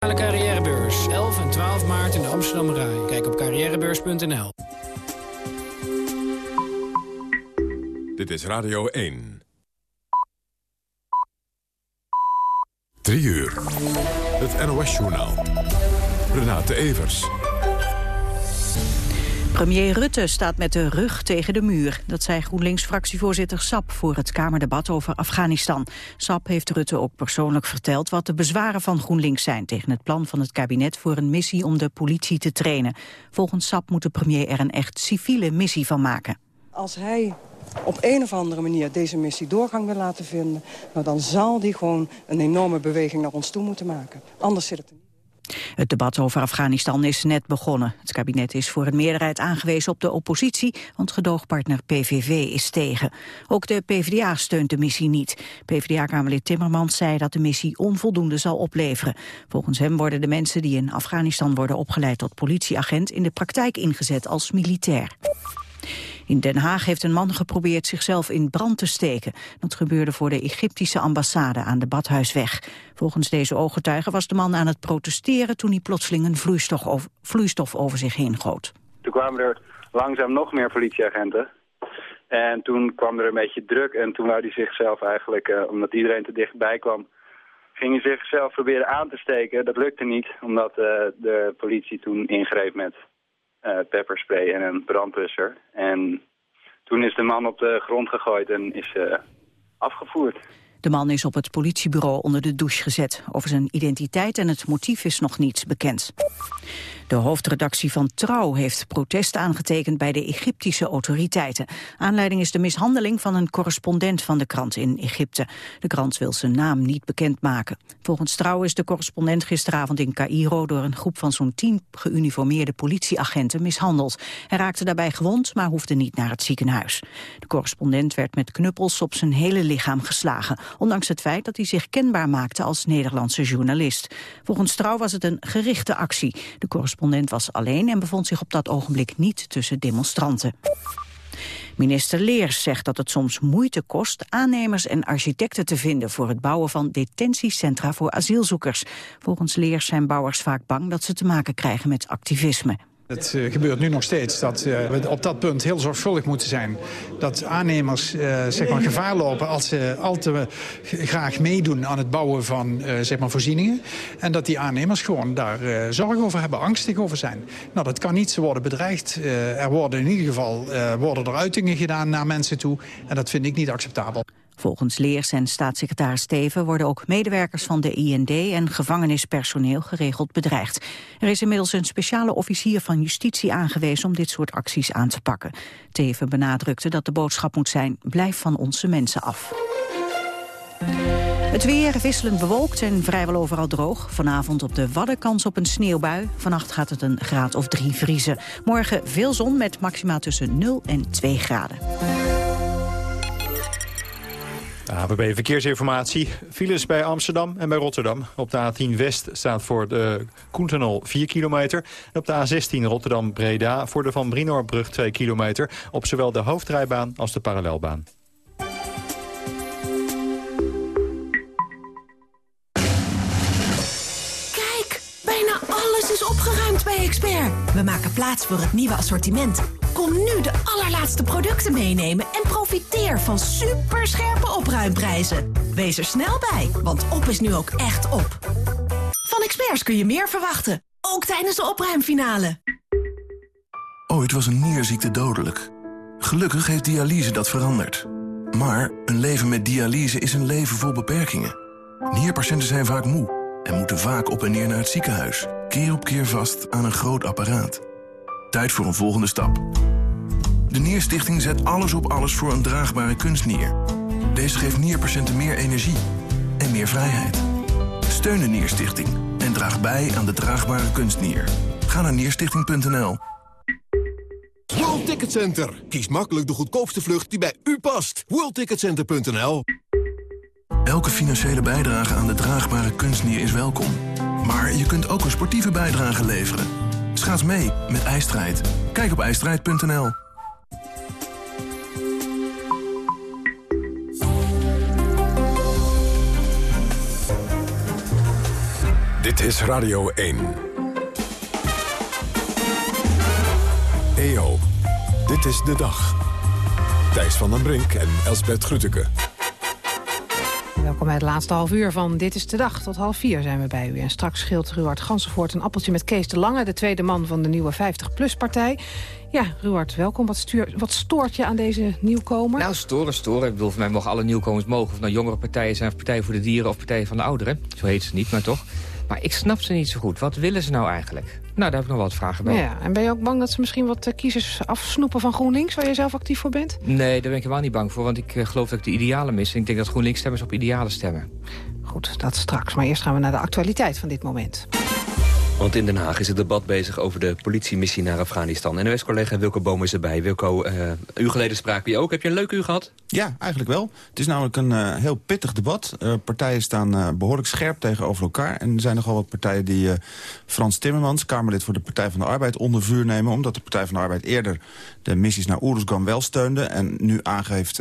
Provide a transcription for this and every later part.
Carrièrebeurs, 11 en 12 maart in de Amsterdam Rai. Kijk op carrièrebeurs.nl. Dit is Radio 1. 3 uur. Het NOS-journaal. Renate Evers. Premier Rutte staat met de rug tegen de muur. Dat zei GroenLinks-fractievoorzitter Sap voor het Kamerdebat over Afghanistan. Sap heeft Rutte ook persoonlijk verteld wat de bezwaren van GroenLinks zijn... tegen het plan van het kabinet voor een missie om de politie te trainen. Volgens Sap moet de premier er een echt civiele missie van maken. Als hij op een of andere manier deze missie doorgang wil laten vinden... Nou, dan zal die gewoon een enorme beweging naar ons toe moeten maken. Anders zit het er niet. Het debat over Afghanistan is net begonnen. Het kabinet is voor een meerderheid aangewezen op de oppositie, want gedoogpartner PVV is tegen. Ook de PvdA steunt de missie niet. PvdA-kamerlid Timmermans zei dat de missie onvoldoende zal opleveren. Volgens hem worden de mensen die in Afghanistan worden opgeleid tot politieagent in de praktijk ingezet als militair. In Den Haag heeft een man geprobeerd zichzelf in brand te steken. Dat gebeurde voor de Egyptische ambassade aan de Badhuisweg. Volgens deze ooggetuigen was de man aan het protesteren... toen hij plotseling een vloeistof over, zich heen goot. Toen kwamen er langzaam nog meer politieagenten. En toen kwam er een beetje druk en toen wou hij zichzelf eigenlijk, uh, omdat iedereen te dichtbij kwam, ging hij zichzelf proberen aan te steken. Dat lukte niet, omdat uh, de politie toen ingreep met pepperspray en een brandblusser. En toen is de man op de grond gegooid en is uh, afgevoerd. De man is op het politiebureau onder de douche gezet. Over zijn identiteit en het motief is nog niets bekend. De hoofdredactie van Trouw heeft protest aangetekend bij de Egyptische autoriteiten. Aanleiding is de mishandeling van een correspondent van de krant in Egypte. De krant wil zijn naam niet bekendmaken. Volgens Trouw is de correspondent gisteravond in Cairo door een groep van zo'n tien geuniformeerde politieagenten mishandeld. Hij raakte daarbij gewond, maar hoefde niet naar het ziekenhuis. De correspondent werd met knuppels op zijn hele lichaam geslagen, ondanks het feit dat hij zich kenbaar maakte als Nederlandse journalist. Volgens Trouw was het een gerichte actie. De correspondent was alleen en bevond zich op dat ogenblik niet tussen demonstranten. Minister Leers zegt dat het soms moeite kost aannemers en architecten te vinden voor het bouwen van detentiecentra voor asielzoekers. Volgens Leers zijn bouwers vaak bang dat ze te maken krijgen met activisme. Het uh, gebeurt nu nog steeds dat uh, we op dat punt heel zorgvuldig moeten zijn. Dat aannemers uh, zeg maar gevaar lopen als ze al te graag meedoen aan het bouwen van zeg maar voorzieningen. En dat die aannemers gewoon daar zorg over hebben, angstig over zijn. Nou, dat kan niet. Ze worden bedreigd. er worden in ieder geval worden er uitingen gedaan naar mensen toe. En dat vind ik niet acceptabel. Volgens Leers en staatssecretaris Steven worden ook medewerkers van de IND en gevangenispersoneel geregeld bedreigd. Er is inmiddels een speciale officier van justitie aangewezen om dit soort acties aan te pakken. Teven benadrukte dat de boodschap moet zijn, blijf van onze mensen af. Het weer wisselend bewolkt en vrijwel overal droog. Vanavond op de Wadden kans op een sneeuwbui. Vannacht gaat het een graad of drie vriezen. Morgen veel zon met maxima tussen 0 en 2 graden. ABB Verkeersinformatie. Files bij Amsterdam en bij Rotterdam. Op de A10 West staat voor de Koentunnel 4 kilometer. En op de A16 Rotterdam-Breda voor de Van Brinoorbrug 2 kilometer. Op zowel de hoofdrijbaan als de parallelbaan. Kijk, bijna alles is opgeruimd bij Expert. We maken plaats voor het nieuwe assortiment. Kom nu de allerlaatste producten meenemen en profiteer van superscherpe opruimprijzen. Wees er snel bij, want op is nu ook echt op. Van experts kun je meer verwachten, ook tijdens de opruimfinale. Ooit was een nierziekte dodelijk. Gelukkig heeft dialyse dat veranderd. Maar een leven met dialyse is een leven vol beperkingen. Nierpatiënten zijn vaak moe en moeten vaak op en neer naar het ziekenhuis. Keer op keer vast aan een groot apparaat. Tijd voor een volgende stap. De Nierstichting zet alles op alles voor een draagbare kunstnier. Deze geeft nierpatiënten meer energie en meer vrijheid. Steun de Nierstichting en draag bij aan de draagbare kunstnier. Ga naar nierstichting.nl. World Ticket Center. Kies makkelijk de goedkoopste vlucht die bij u past. WorldTicketCenter.nl Elke financiële bijdrage aan de draagbare kunstnier is welkom. Maar je kunt ook een sportieve bijdrage leveren. Schaats mee met IJstrijd. Kijk op ijstrijd.nl. Dit is Radio 1. EO, dit is de dag. Thijs van den Brink en Elsbert Grütke. Welkom bij het laatste half uur van Dit is de Dag. Tot half vier zijn we bij u. En straks scheelt Ruard Gansenvoort een appeltje met Kees de Lange... de tweede man van de nieuwe 50PLUS-partij. Ja, Ruard, welkom. Wat, stuur, wat stoort je aan deze nieuwkomer? Nou, storen, storen. Ik bedoel, voor mij mogen alle nieuwkomers mogen. Of nou jongere partijen zijn, of Partij voor de Dieren... of Partij van de Ouderen. Zo heet ze niet, maar toch. Maar ik snap ze niet zo goed. Wat willen ze nou eigenlijk? Nou, daar heb ik nog wat vragen bij. Ja, en ben je ook bang dat ze misschien wat eh, kiezers afsnoepen van GroenLinks... waar je zelf actief voor bent? Nee, daar ben ik helemaal niet bang voor. Want ik uh, geloof dat ik de idealen mis. En ik denk dat GroenLinks-stemmers op idealen stemmen. Goed, dat straks. Maar eerst gaan we naar de actualiteit van dit moment. Want in Den Haag is het debat bezig over de politiemissie naar Afghanistan. En NOS-collega Wilco Boom is erbij. Wilco, uh, een uur geleden spraken we ook. Heb je een leuk uur gehad? Ja, eigenlijk wel. Het is namelijk een uh, heel pittig debat. Uh, partijen staan behoorlijk scherp tegenover elkaar. En er zijn nogal wat partijen die Frans Timmermans, Kamerlid voor de Partij van de Arbeid, onder vuur nemen. Omdat de Partij van de Arbeid eerder de missies naar Oeruzgan wel steunde. En nu aangeeft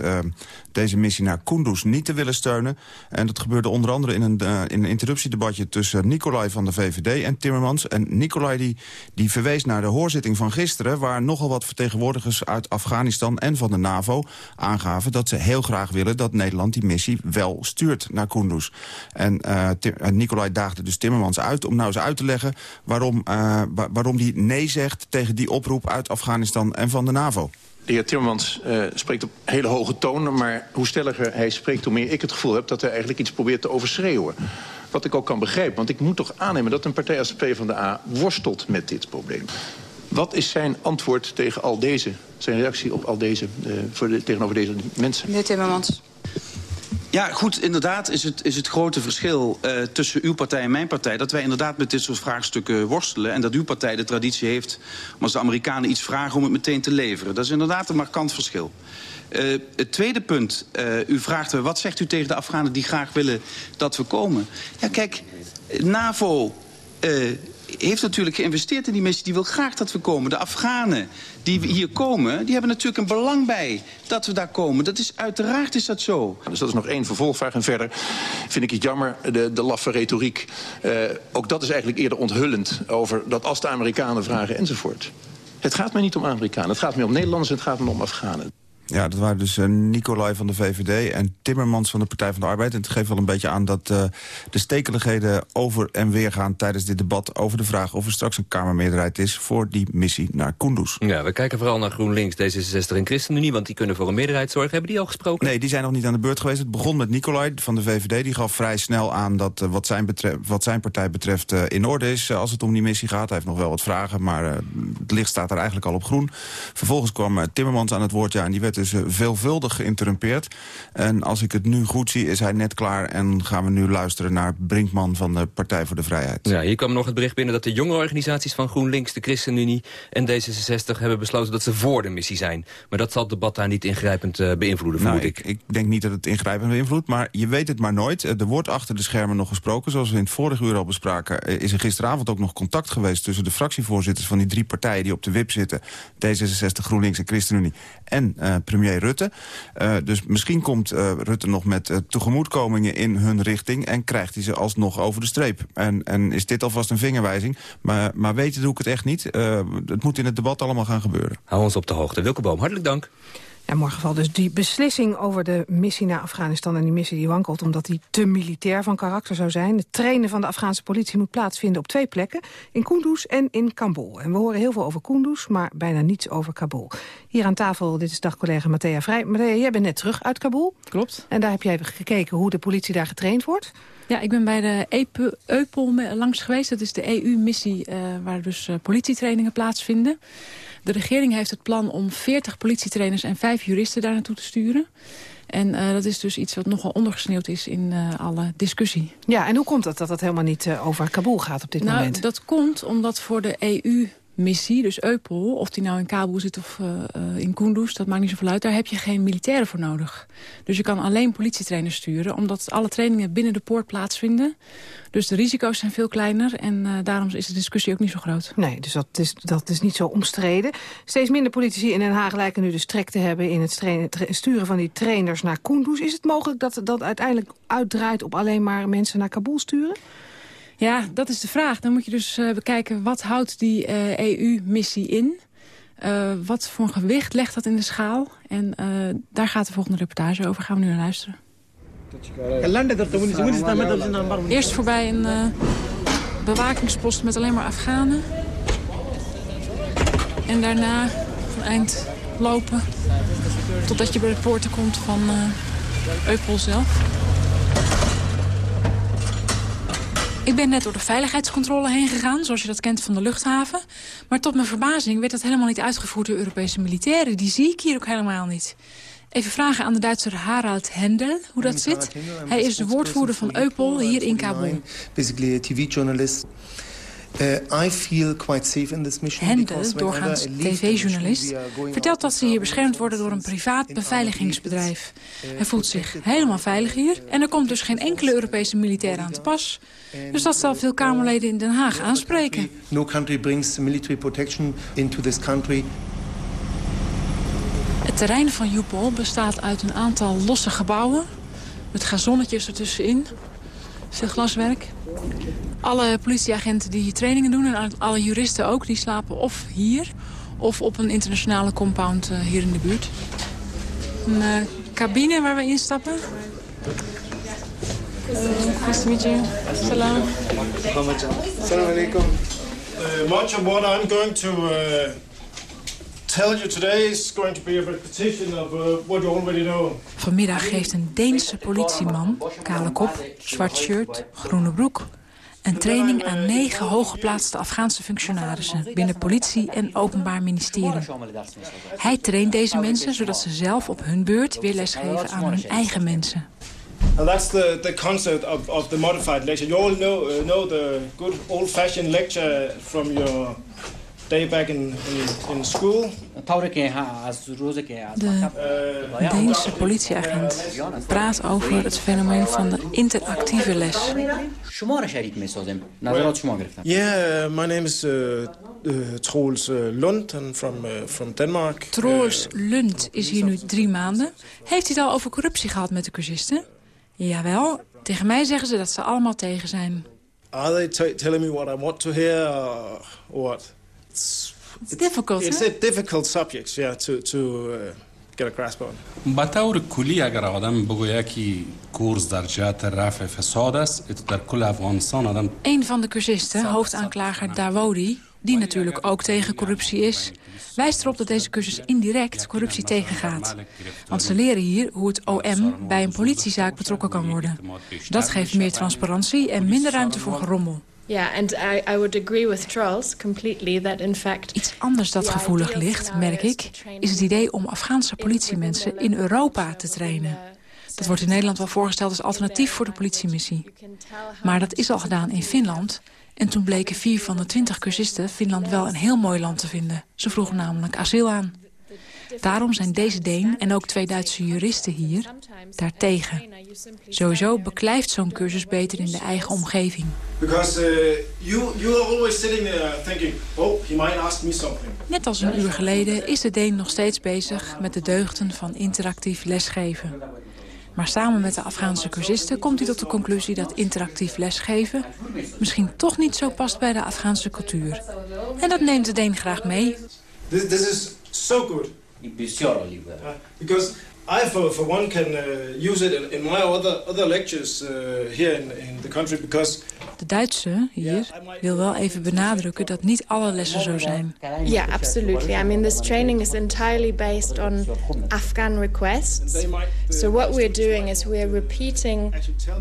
deze missie naar Kunduz niet te willen steunen. En dat gebeurde onder andere in een, in een interruptiedebatje tussen Nicolai van de VVD en Timmermans. En Nicolai die, die verwees naar de hoorzitting van gisteren... waar nogal wat vertegenwoordigers uit Afghanistan en van de NAVO aangaven... dat ze heel graag willen dat Nederland die missie wel stuurt naar Kunduz. En uh, Nicolai daagde dus Timmermans uit om nou eens uit te leggen... waarom uh, waarom die nee zegt tegen die oproep uit Afghanistan en van de NAVO. De heer Timmermans uh, spreekt op hele hoge toon... maar hoe stelliger hij spreekt, hoe meer ik het gevoel heb... dat hij eigenlijk iets probeert te overschreeuwen. Wat ik ook kan begrijpen, want ik moet toch aannemen... dat een partij als de PvdA worstelt met dit probleem. Wat is zijn antwoord tegen al deze, zijn reactie op al deze, uh, voor de, tegenover deze mensen? Meneer Timmermans. Ja, goed, inderdaad is het, is het grote verschil uh, tussen uw partij en mijn partij... dat wij inderdaad met dit soort vraagstukken worstelen... en dat uw partij de traditie heeft om als de Amerikanen iets vragen... om het meteen te leveren. Dat is inderdaad een markant verschil. Uh, het tweede punt, uh, u vraagt wat zegt u tegen de Afghanen die graag willen dat we komen? Ja, kijk, NAVO heeft natuurlijk geïnvesteerd in die missie. Die wil graag dat we komen. De Afghanen die hier komen, die hebben natuurlijk een belang bij dat we daar komen. Dat is, uiteraard is dat zo. Dus dat is nog één vervolgvraag. En verder vind ik het jammer, de, de laffe retoriek. Ook dat is eigenlijk eerder onthullend over dat als de Amerikanen vragen enzovoort. Het gaat mij niet om Amerikanen. Het gaat mij om Nederlanders en het gaat me om Afghanen. Ja, dat waren dus uh, Nicolai van de VVD en Timmermans van de Partij van de Arbeid. En het geeft wel een beetje aan dat uh, de stekeligheden over en weer gaan... tijdens dit debat over de vraag of er straks een Kamermeerderheid is... voor die missie naar Kunduz. Ja, we kijken vooral naar GroenLinks, D66 en ChristenUnie... want die kunnen voor een meerderheid zorgen. Hebben die al gesproken? Nee, die zijn nog niet aan de beurt geweest. Het begon met Nicolai van de VVD. Die gaf vrij snel aan dat uh, wat, zijn wat zijn partij betreft in orde is... als het om die missie gaat. Hij heeft nog wel wat vragen, maar het licht staat er eigenlijk al op groen. Vervolgens kwam Timmermans aan het woord, ja, en die werd dus uh, veelvuldig geïnterrumpeerd. En als ik het nu goed zie, is hij net klaar... en gaan we nu luisteren naar Brinkman van de Partij voor de Vrijheid. Ja, hier kwam nog het bericht binnen dat de jonge organisaties van GroenLinks... de ChristenUnie en D66 hebben besloten dat ze voor de missie zijn. Maar dat zal het debat daar niet ingrijpend uh, beïnvloeden, vermoed nou, ik. ik. denk niet dat het ingrijpend beïnvloedt, maar je weet het maar nooit. Er wordt achter de schermen nog gesproken. Zoals we in het vorige uur al bespraken... is er gisteravond ook nog contact geweest... tussen de fractievoorzitters van die drie partijen die op de WIP zitten. D66, GroenLinks en ChristenUnie. En uh, premier Rutte. Uh, dus misschien komt uh, Rutte nog met uh, tegemoetkomingen in hun richting... en krijgt hij ze alsnog over de streep. En, en is dit alvast een vingerwijzing. Maar, maar weten doe ik het echt niet. het moet in het debat allemaal gaan gebeuren. Hou ons op de hoogte. Wilke Boom, hartelijk dank. Ja, morgen valt dus die beslissing over de missie naar Afghanistan... en die missie die wankelt omdat die te militair van karakter zou zijn. Het trainen van de Afghaanse politie moet plaatsvinden op twee plekken. In Kunduz en in Kabul. En we horen heel veel over Kunduz, maar bijna niets over Kabul. Hier aan tafel, dit is dagcollega Matthea Vrij. Matthea, jij bent net terug uit Kabul. Klopt. En daar heb jij gekeken hoe de politie daar getraind wordt. Ja, ik ben bij de EUPOL langs geweest. Dat is de EU-missie uh, waar dus uh, politietrainingen plaatsvinden. De regering heeft het plan om 40 politietrainers en 5 juristen daar naartoe te sturen. En uh, dat is dus iets wat nogal ondergesneeuwd is in uh, alle discussie. Ja, en hoe komt het dat het helemaal niet uh, over Kabul gaat op dit nou, moment? Dat komt omdat voor de EU missie, dus EUPOL, of die nou in Kabul zit of uh, uh, in Kunduz, dat maakt niet zoveel uit. Daar heb je geen militairen voor nodig. Dus je kan alleen politietrainers sturen, omdat alle trainingen binnen de poort plaatsvinden. Dus de risico's zijn veel kleiner en uh, daarom is de discussie ook niet zo groot. Nee, dus dat is, dat is niet zo omstreden. Steeds minder politici in Den Haag lijken nu de strek te hebben... in het sturen van die trainers naar Kunduz. Is het mogelijk dat dat uiteindelijk uitdraait op alleen maar mensen naar Kabul sturen? Ja, dat is de vraag. Dan moet je dus uh, bekijken wat houdt die EU-missie in. Uh, wat voor gewicht legt dat in de schaal? En daar gaat de volgende reportage over. Gaan we nu naar luisteren. Eerst voorbij een bewakingspost met alleen maar Afghanen. En daarna een eind lopen totdat je bij de poorten komt van Eupol zelf. Ik ben net door de veiligheidscontrole heen gegaan, zoals je dat kent van de luchthaven. Maar tot mijn verbazing werd dat helemaal niet uitgevoerd door Europese militairen. Die zie ik hier ook helemaal niet. Even vragen aan de Duitser Harald Hendel hoe dat zit. Hij is de woordvoerder van Eupol hier in Kabul. Basically a TV-journalist. Uh, I feel quite safe in this mission Hendel, doorgaans tv-journalist, vertelt dat ze hier beschermd worden door een privaat beveiligingsbedrijf. Hij voelt zich helemaal veilig hier en er komt dus geen enkele Europese militair aan te pas. Dus dat zal veel Kamerleden in Den Haag aanspreken. No country brings military protection into this country. Het terrein van Jupol bestaat uit een aantal losse gebouwen... met gazonnetjes ertussenin, veel glaswerk. Alle politieagenten die hier trainingen doen en alle juristen ook... die slapen of hier of op een internationale compound uh, hier in de buurt. Een uh, cabine waar we instappen. Uh, nice to meet you. Salam. Salam alaikum. Uh, much of what I'm going to uh, tell you today is going to be a repetition of uh, what you already know. Vanmiddag geeft een Deense politieman, kale kop, zwart shirt, groene broek... een training aan negen hooggeplaatste Afghaanse functionarissen... binnen politie en openbaar ministerie. Hij traint deze mensen zodat ze zelf op hun beurt weer lesgeven aan hun eigen mensen. And that's the, the concept of, of the modified lecture. You all know, uh, know the good old-fashioned lecture from your day back in, in, in school. De Deense politieagent praat over het fenomeen van de interactieve les. Yeah, my name is uh, uh, Troels Lund and from, uh, from Denmark. Troels Lund is hier nu drie maanden. Heeft hij het al over corruptie gehad met de cursisten? Jawel, tegen mij zeggen ze dat ze allemaal tegen zijn. Are they telling me what I want to hear or what? It's, it's difficult. It's a difficult subject, yeah, to to uh, get a grasp on. به طور کلی اگر آدم بگوید که کورس در جهت رفع فساد است در کل افغانستان آدم Een van de cursisten, hoofdaanklager Dawodi, die natuurlijk ook tegen corruptie is... wijst erop dat deze cursus indirect corruptie tegengaat. Want ze leren hier hoe het OM bij een politiezaak betrokken kan worden. Dat geeft meer transparantie en minder ruimte voor gerommel. Yeah, and I, I would agree with Charles completely that in fact... Iets anders dat gevoelig ligt, merk ik, is het idee om Afghaanse politiemensen in Europa te trainen. Dat wordt in Nederland wel voorgesteld als alternatief voor de politiemissie. Maar dat is al gedaan in Finland. En toen bleken vier van de twintig cursisten Finland wel een heel mooi land te vinden. Ze vroegen namelijk asiel aan. Daarom zijn deze Deen en ook twee Duitse juristen hier daartegen. Sowieso beklijft zo'n cursus beter in de eigen omgeving. Net als een uur geleden is de Deen nog steeds bezig met de deugden van interactief lesgeven. Maar samen met de Afghaanse cursisten komt hij tot de conclusie dat interactief lesgeven misschien toch niet zo past bij de Afghaanse cultuur. En dat neemt de Deen graag mee. This, this is so good. Because I, for, for one, can uh, use it in, in my other, other lectures uh, here in, in the country because de Duitse hier wil wel even benadrukken dat niet alle lessen zo zijn. Yeah, absolutely. I mean, this training is entirely based on Afghan requests. So what we're doing is we're repeating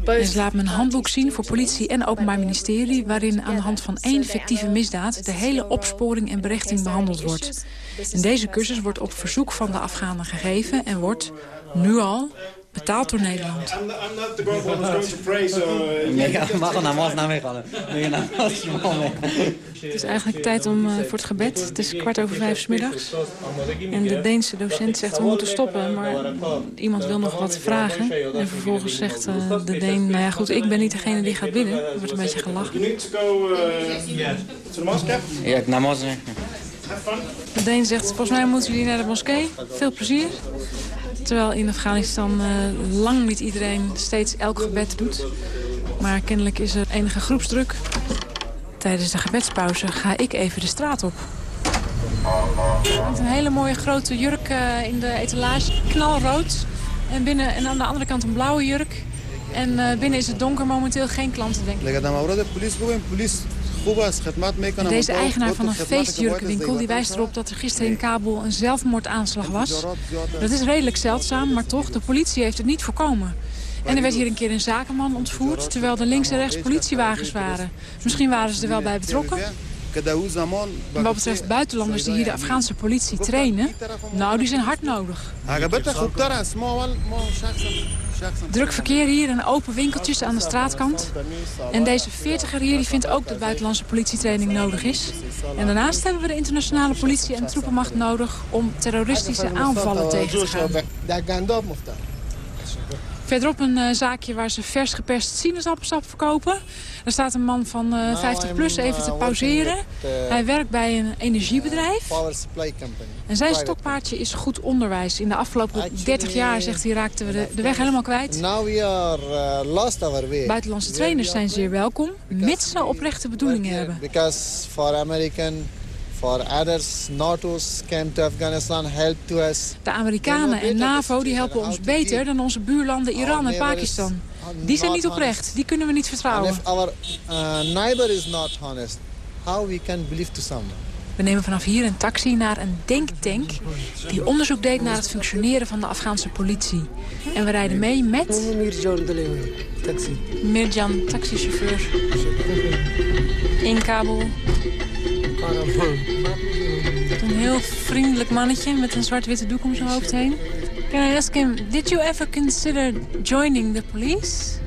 both... Ze laat me een handboek zien voor politie en openbaar ministerie... waarin aan de hand van één fictieve misdaad... de hele opsporing en berichting behandeld wordt. En deze cursus wordt op verzoek van de Afghanen gegeven... en wordt, nu al, betaald door Nederland. Het is eigenlijk tijd om, uh, voor het gebed. Het is kwart over vijf s middags. En de Deense docent zegt we moeten stoppen, maar iemand wil nog wat vragen. En vervolgens zegt uh, de Deen, nou ja goed, ik ben niet degene die gaat bidden. Er wordt een beetje gelachen. Ja, namaz. De Deen zegt, volgens mij moeten jullie naar de moskee. Veel plezier. Terwijl in Afghanistan uh, lang niet iedereen steeds elk gebed doet. Maar kennelijk is er enige groepsdruk. Tijdens de gebedspauze ga ik even de straat op. Er een hele mooie grote jurk uh, in de etalage. Knalrood. En, binnen, en aan de andere kant een blauwe jurk. En uh, binnen is het donker momenteel geen klanten, denk ik. Deze eigenaar van een feestjurkenwinkel die wijst erop dat er gisteren in Kabul een zelfmoordaanslag was. Dat is redelijk zeldzaam, maar toch, de politie heeft het niet voorkomen. En er werd hier een keer een zakenman ontvoerd, terwijl er links en rechts politiewagens waren. Misschien waren ze er wel bij betrokken. Wat betreft buitenlanders die hier de Afghaanse politie trainen, nou, die zijn hard nodig. Druk verkeer hier en open winkeltjes aan de straatkant. En deze veertiger hier die vindt ook dat buitenlandse politietraining nodig is. En daarnaast hebben we de internationale politie en troepenmacht nodig om terroristische aanvallen tegen te gaan. Verderop een uh, zaakje waar ze vers geperst sinaasappelsap verkopen. Daar staat een man van uh, eh, 50 plus even te pauzeren. Hij werkt bij een energiebedrijf. En zijn stokpaardje is goed onderwijs. In de afgelopen 30 jaar, zegt hij, raakten we de, de weg helemaal kwijt. Buitenlandse trainers zijn zeer welkom, mits ze oprechte bedoelingen hebben. For others, NATO's came to Afghanistan, helped to us. De Amerikanen en NAVO die helpen ons beter dan onze buurlanden Iran en Pakistan. Die zijn niet oprecht, die kunnen we niet vertrouwen. if our uh, neighbor is not honest, how we can believe to someone? We nemen vanaf hier een taxi naar een denktank die onderzoek deed naar het functioneren van de Afghaanse politie. En we rijden mee met... Mirjan, taxichauffeur. In Kabul. Een heel vriendelijk mannetje met een zwart-witte doek om zijn hoofd heen. Can I ask him, did you ever consider joining the police?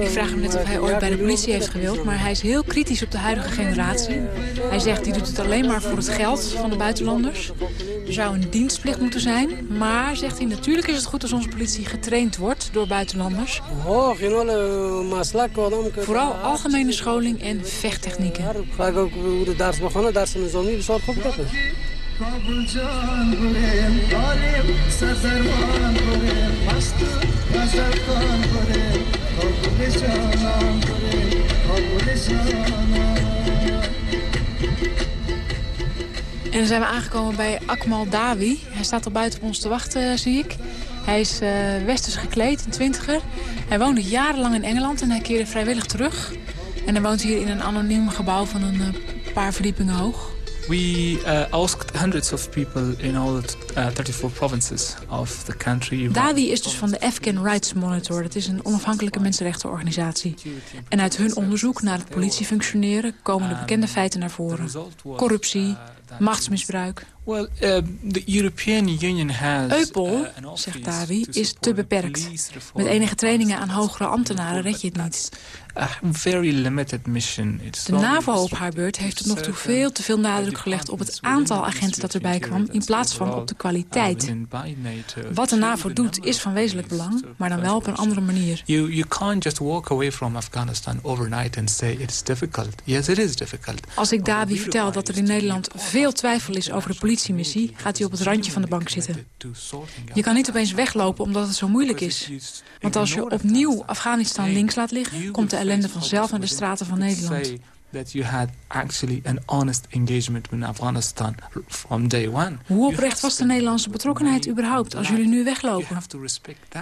Ik vraag hem net of hij ooit bij de politie heeft gewild, maar hij is heel kritisch op de huidige generatie. Hij zegt, die doet het alleen maar voor het geld van de buitenlanders. Er zou een dienstplicht moeten zijn, maar zegt hij, natuurlijk is het goed als onze politie getraind wordt door buitenlanders. Vooral algemene scholing en vechttechnieken. En dan zijn we aangekomen bij Akmal Dawi. Hij staat al buiten op ons te wachten, eh, zie ik. Hij is eh, westers gekleed, een twintiger. Hij woonde jarenlang in Engeland en hij keerde vrijwillig terug. En hij woont hier in een anoniem gebouw van een eh, paar verdiepingen hoog. We uh, asked hundreds of people in all the uh, 34 provinces of the country. Is dus van de Afghan Rights Monitor. Dat is een onafhankelijke mensenrechtenorganisatie. En uit hun onderzoek naar het politiefunctioneren komen de bekende feiten naar voren. Corruptie, machtsmisbruik. Well, uh, the European Union has, Eupol, uh, zegt Dawi, is te beperkt. Met enige trainingen aan hogere ambtenaren red je het niet. A very limited mission. de NAVO op haar beurt heeft tot nog toe veel te veel nadruk gelegd op het aantal agenten dat erbij kwam... in plaats van op de kwaliteit. Wat de NAVO doet is van wezenlijk belang, maar dan wel op een andere manier. You, you can't just walk away from Afghanistan overnight and say it's difficult. Yes, it is difficult. Als ik Dawi vertel dat er in Nederland veel twijfel is over de politiemissie... gaat hij op het randje van de bank zitten. Je kan niet opeens weglopen omdat het zo moeilijk is. Want als je opnieuw Afghanistan links laat liggen... komt de ellende vanzelf naar de straten van Nederland. That you had actually an honest engagement with Afghanistan from day one. Hoe oprecht was de Nederlandse betrokkenheid überhaupt als jullie nu weglopen?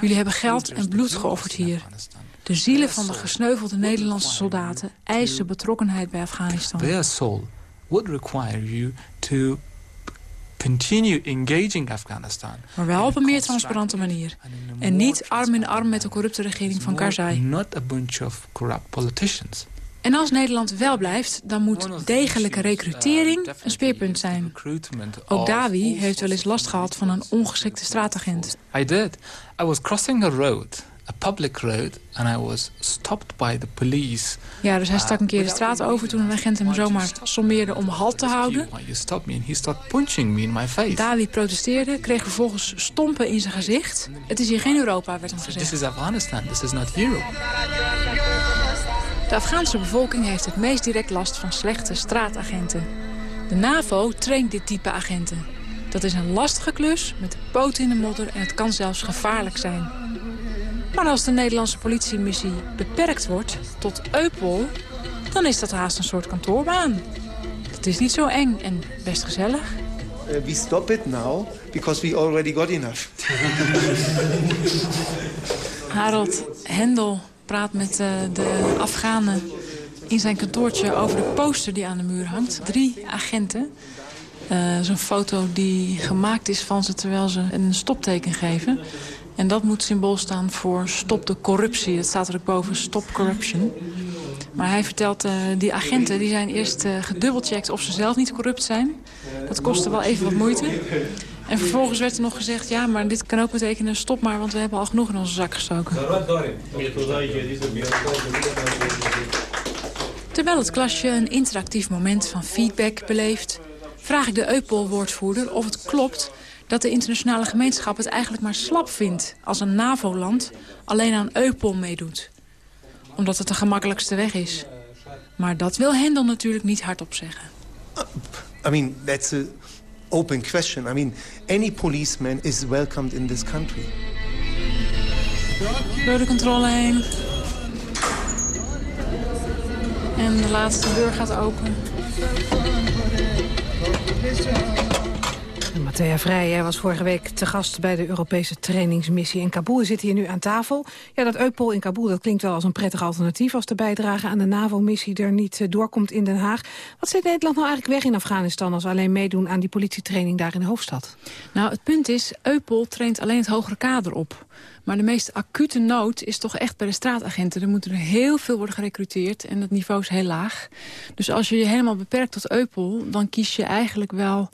Jullie hebben geld en bloed geofferd hier. De zielen van de gesneuvelde Nederlandse soldaten eisen betrokkenheid bij Afghanistan. Their soul would require you to continue engaging Afghanistan. Maar wel op een meer transparante manier. En niet arm in arm met de corrupte regering van Karzai. Not a bunch of corrupt politicians. En als Nederland wel blijft, dan moet degelijke recrutering een speerpunt zijn. Ook Dawi heeft wel eens last gehad van een ongeschikte straatagent. I did. I was crossing a road a public road and I was stopped by the police. Ja, dus hij stak een keer de straat over toen een agent hem zomaar sommeerde om halt te houden. Dawi protesteerde, kreeg vervolgens stompen in zijn gezicht. Het is hier geen Europa, werd hem gezegd. This is Afghanistan, this is not Europe. De Afghaanse bevolking heeft het meest direct last van slechte straatagenten. De NAVO traint dit type agenten. Dat is een lastige klus met de poten in de modder en het kan zelfs gevaarlijk zijn. Maar als de Nederlandse politiemissie beperkt wordt tot Eupol... dan is dat haast een soort kantoorbaan. Het is niet zo eng en best gezellig. Uh, we stop it now because we already got enough. Harold Hendel praat met uh, de Afghanen in zijn kantoortje over de poster die aan de muur hangt. Drie agenten. Uh, Zo'n foto die gemaakt is van ze terwijl ze een stopteken geven. En dat moet symbool staan voor stop de corruptie. Dat staat er ook boven, stop corruption. Maar hij vertelt, uh, die agenten die zijn eerst uh, gedubbelcheckt of ze zelf niet corrupt zijn. Dat kostte wel even wat moeite. En vervolgens werd er nog gezegd, ja, maar dit kan ook betekenen stop maar, want we hebben al genoeg in onze zak gestoken. Terwijl het klasje een interactief moment van feedback beleeft... vraag ik de Eupol-woordvoerder of het klopt dat de internationale gemeenschap het eigenlijk maar slap vindt... als een NAVO-land alleen aan Eupol meedoet. Omdat het de gemakkelijkste weg is. Maar dat wil Hendel natuurlijk niet hardop zeggen. I mean, that's an open question. I mean, any policeman is welcomed in this country. Door de controle heen. En de laatste deur gaat open. Matthea Vrij was vorige week te gast bij de Europese trainingsmissie in Kabul. Zit hier nu aan tafel. Ja, dat Eupol in Kabul dat klinkt wel als een prettig alternatief... als de bijdrage aan de NAVO-missie er niet uh, doorkomt in Den Haag. Wat zit Nederland nou eigenlijk weg in Afghanistan... als we alleen meedoen aan die politietraining daar in de hoofdstad? Nou, het punt is, Eupol traint alleen het hogere kader op. Maar de meest acute nood is toch echt bij de straatagenten. Er moet er heel veel worden gerecruiteerd en het niveau is heel laag. Dus als je je helemaal beperkt tot Eupol... dan kies je eigenlijk wel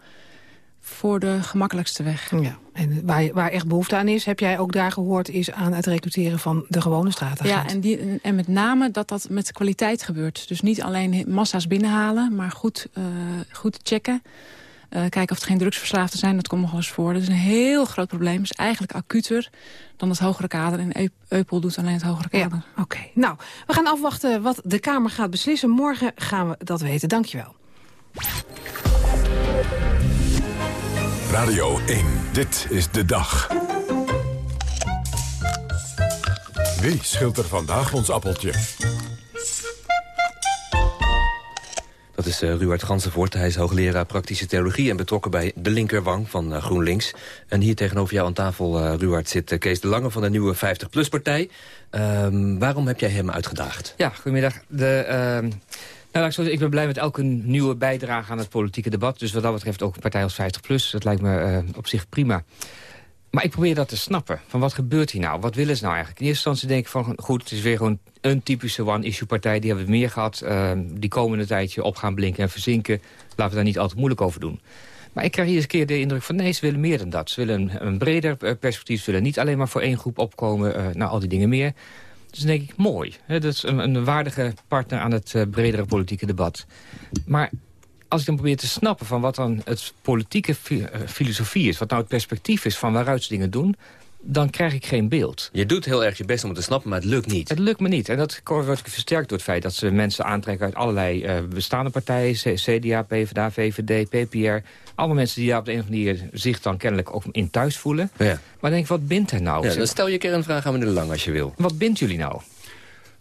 voor de gemakkelijkste weg. Ja, en waar, waar echt behoefte aan is, heb jij ook daar gehoord... is aan het recruteren van de gewone straatagent. Ja, en, die, en met name dat dat met kwaliteit gebeurt. Dus niet alleen massa's binnenhalen, maar goed, uh, goed checken... Uh, kijken of er geen drugsverslaafden zijn, dat komt nog wel eens voor. Dat is een heel groot probleem. Het is eigenlijk acuter dan het hogere kader. En Eupol doet alleen het hogere kader. Ja, Oké, okay. nou, we gaan afwachten wat de Kamer gaat beslissen. Morgen gaan we dat weten. Dankjewel. Radio 1, dit is de dag. Wie schilt er vandaag ons appeltje? Dat is uh, Ruud Gansenvoort. Hij is hoogleraar praktische theologie... en betrokken bij de linkerwang van uh, GroenLinks. En hier tegenover jou aan tafel, uh, Ruud, zit uh, Kees de Lange... van de nieuwe 50PLUS-partij. Um, waarom heb jij hem uitgedaagd? Ja, goedemiddag. De, uh, nou, ik, ik ben blij met elke nieuwe bijdrage aan het politieke debat. Dus wat dat betreft ook een partij als 50PLUS. Dat lijkt me uh, op zich prima. Maar ik probeer dat te snappen. Van wat gebeurt hier nou? Wat willen ze nou eigenlijk? In eerste instantie denk ik van... goed, het is weer gewoon een typische one-issue-partij. Die hebben we meer gehad. Uh, die komende tijdje op gaan blinken en verzinken. Laten we daar niet al te moeilijk over doen. Maar ik krijg een keer de indruk van... nee, ze willen meer dan dat. Ze willen een, breder perspectief. Ze willen niet alleen maar voor één groep opkomen. Uh, nou, al die dingen meer. Dus dan denk ik, mooi. Dat is een, een waardige partner aan het uh, bredere politieke debat. Maar als ik dan probeer te snappen van wat dan het politieke fi filosofie is... wat nou het perspectief is van waaruit ze dingen doen dan krijg ik geen beeld. Je doet heel erg je best om het te snappen, maar het lukt niet. Het lukt me niet. En dat wordt versterkt door het feit dat ze mensen aantrekken... uit allerlei uh, bestaande partijen, CDA, PvdA, VVD, PPR... allemaal mensen die daar op de een of andere manier zich dan kennelijk ook in thuis voelen. Ja. Maar denk, wat bindt hij nou? Ja, dan stel je kernvraag aan meneer Lang als je wil. Wat bindt jullie nou?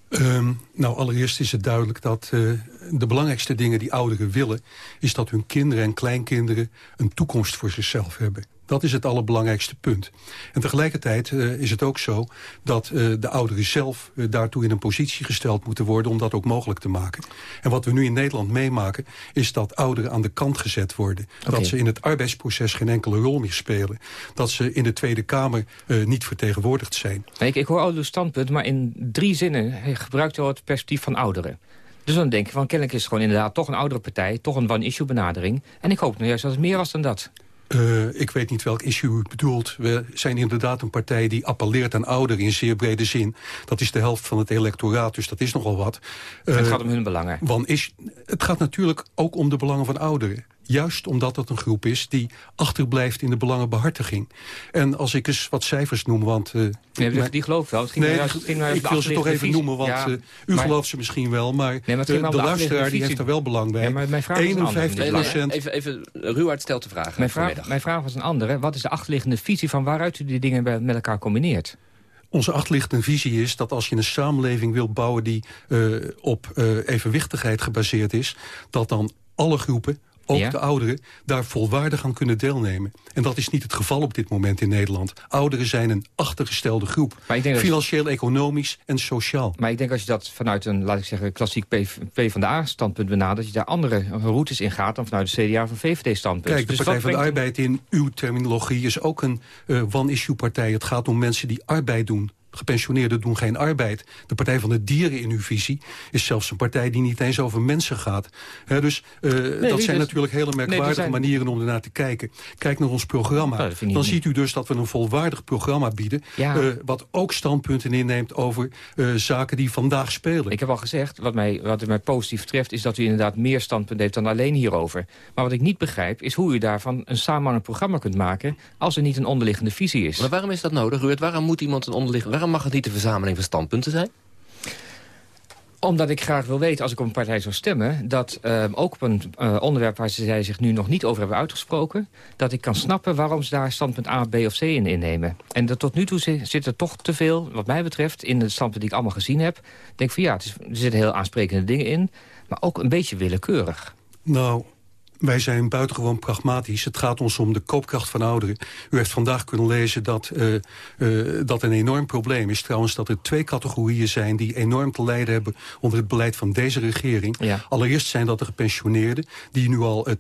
Um, nou, allereerst is het duidelijk dat uh, de belangrijkste dingen die ouderen willen... is dat hun kinderen en kleinkinderen een toekomst voor zichzelf hebben. Dat is het allerbelangrijkste punt. En tegelijkertijd uh, is het ook zo dat uh, de ouderen zelf uh, daartoe in een positie gesteld moeten worden om dat ook mogelijk te maken. En wat we nu in Nederland meemaken is dat ouderen aan de kant gezet worden. Okay. Dat ze in het arbeidsproces geen enkele rol meer spelen. Dat ze in de Tweede Kamer niet vertegenwoordigd zijn. Ik, ik hoor al uw standpunt, maar in drie zinnen gebruikt u al het perspectief van ouderen. Dus dan denk ik van kennelijk is het gewoon inderdaad toch een oudere partij, toch een one-issue benadering. En ik hoop nou juist dat het meer was dan dat. Uh, ik weet niet welk issue u bedoelt. We zijn inderdaad een partij die appelleert aan ouderen in zeer brede zin. Dat is de helft van het electoraat, dus dat is nogal wat. Uh, het gaat om hun belangen. Want is, het gaat natuurlijk ook om de belangen van ouderen. Juist omdat het een groep is die achterblijft in de belangenbehartiging. En als ik eens wat cijfers noem, want... Uh, nee, die, die geloof wel. Het ging nee, juist, het ging ik wil ze toch even noemen, want ja, uh, u maar, gelooft ze misschien wel. Maar, nee, maar de, de, de luisteraar die heeft er wel belang bij. Ja, maar mijn vraag 51 procent... Even, even Ruwaard stelt de vraag. Mijn vraag, mijn vraag was een andere. Wat is de achterliggende visie van waaruit u die dingen met elkaar combineert? Onze achterliggende visie is dat als je een samenleving wil bouwen... die uh, op uh, evenwichtigheid gebaseerd is... dat dan alle groepen, ook Ja. de ouderen, daar volwaardig aan kunnen deelnemen. En dat is niet het geval op dit moment in Nederland. Ouderen zijn een achtergestelde groep. Dat- Financieel, economisch en sociaal. Maar ik denk als je dat vanuit een, laat ik zeggen, klassiek PvdA-standpunt benadert... dat je daar andere routes in gaat dan vanuit de CDA of VVD-standpunt. Kijk, de Dus Partij van de Arbeid in uw terminologie is ook een eh, one-issue-partij. Het gaat om mensen die arbeid doen. Gepensioneerden doen geen arbeid. De Partij van de Dieren in uw visie is zelfs een partij die niet eens over mensen gaat. Hè, dus eh, dat zijn dus- natuurlijk hele merkwaardige zijn- manieren om ernaar te kijken. Kijk naar ons programma. Nou, ik Dan niet. ziet u dus dat we een volwaardig programma bieden... Ja. eh, wat ook standpunten inneemt over eh, zaken die vandaag spelen. Ik heb al gezegd, wat mij, wat mij positief betreft... is dat u inderdaad meer standpunt heeft dan alleen hierover. Maar wat ik niet begrijp, is hoe u daarvan een samenhangend programma kunt maken... als er niet een onderliggende visie is. Maar waarom is dat nodig, Ruud? Waarom moet iemand een onderliggend... Waarom mag het niet de verzameling van standpunten zijn? Omdat ik graag wil weten, als ik op een partij zou stemmen... dat eh, ook op een eh, onderwerp waar ze zij zich nu nog niet over hebben uitgesproken... dat ik kan snappen waarom ze daar standpunt A, B of C in innemen. En dat tot nu toe zi- zit er toch te veel, wat mij betreft... in de standpunten die ik allemaal gezien heb. Ik denk van ja, het is, er zitten heel aansprekende dingen in... maar ook een beetje willekeurig. Nou, wij zijn buitengewoon pragmatisch. Het gaat ons om de koopkracht van ouderen. U heeft vandaag kunnen lezen dat eh, eh, dat een enorm probleem is. Trouwens dat er twee categorieën zijn die enorm te lijden hebben... onder het beleid van deze regering. Ja. Allereerst zijn dat de gepensioneerden... die nu al eh,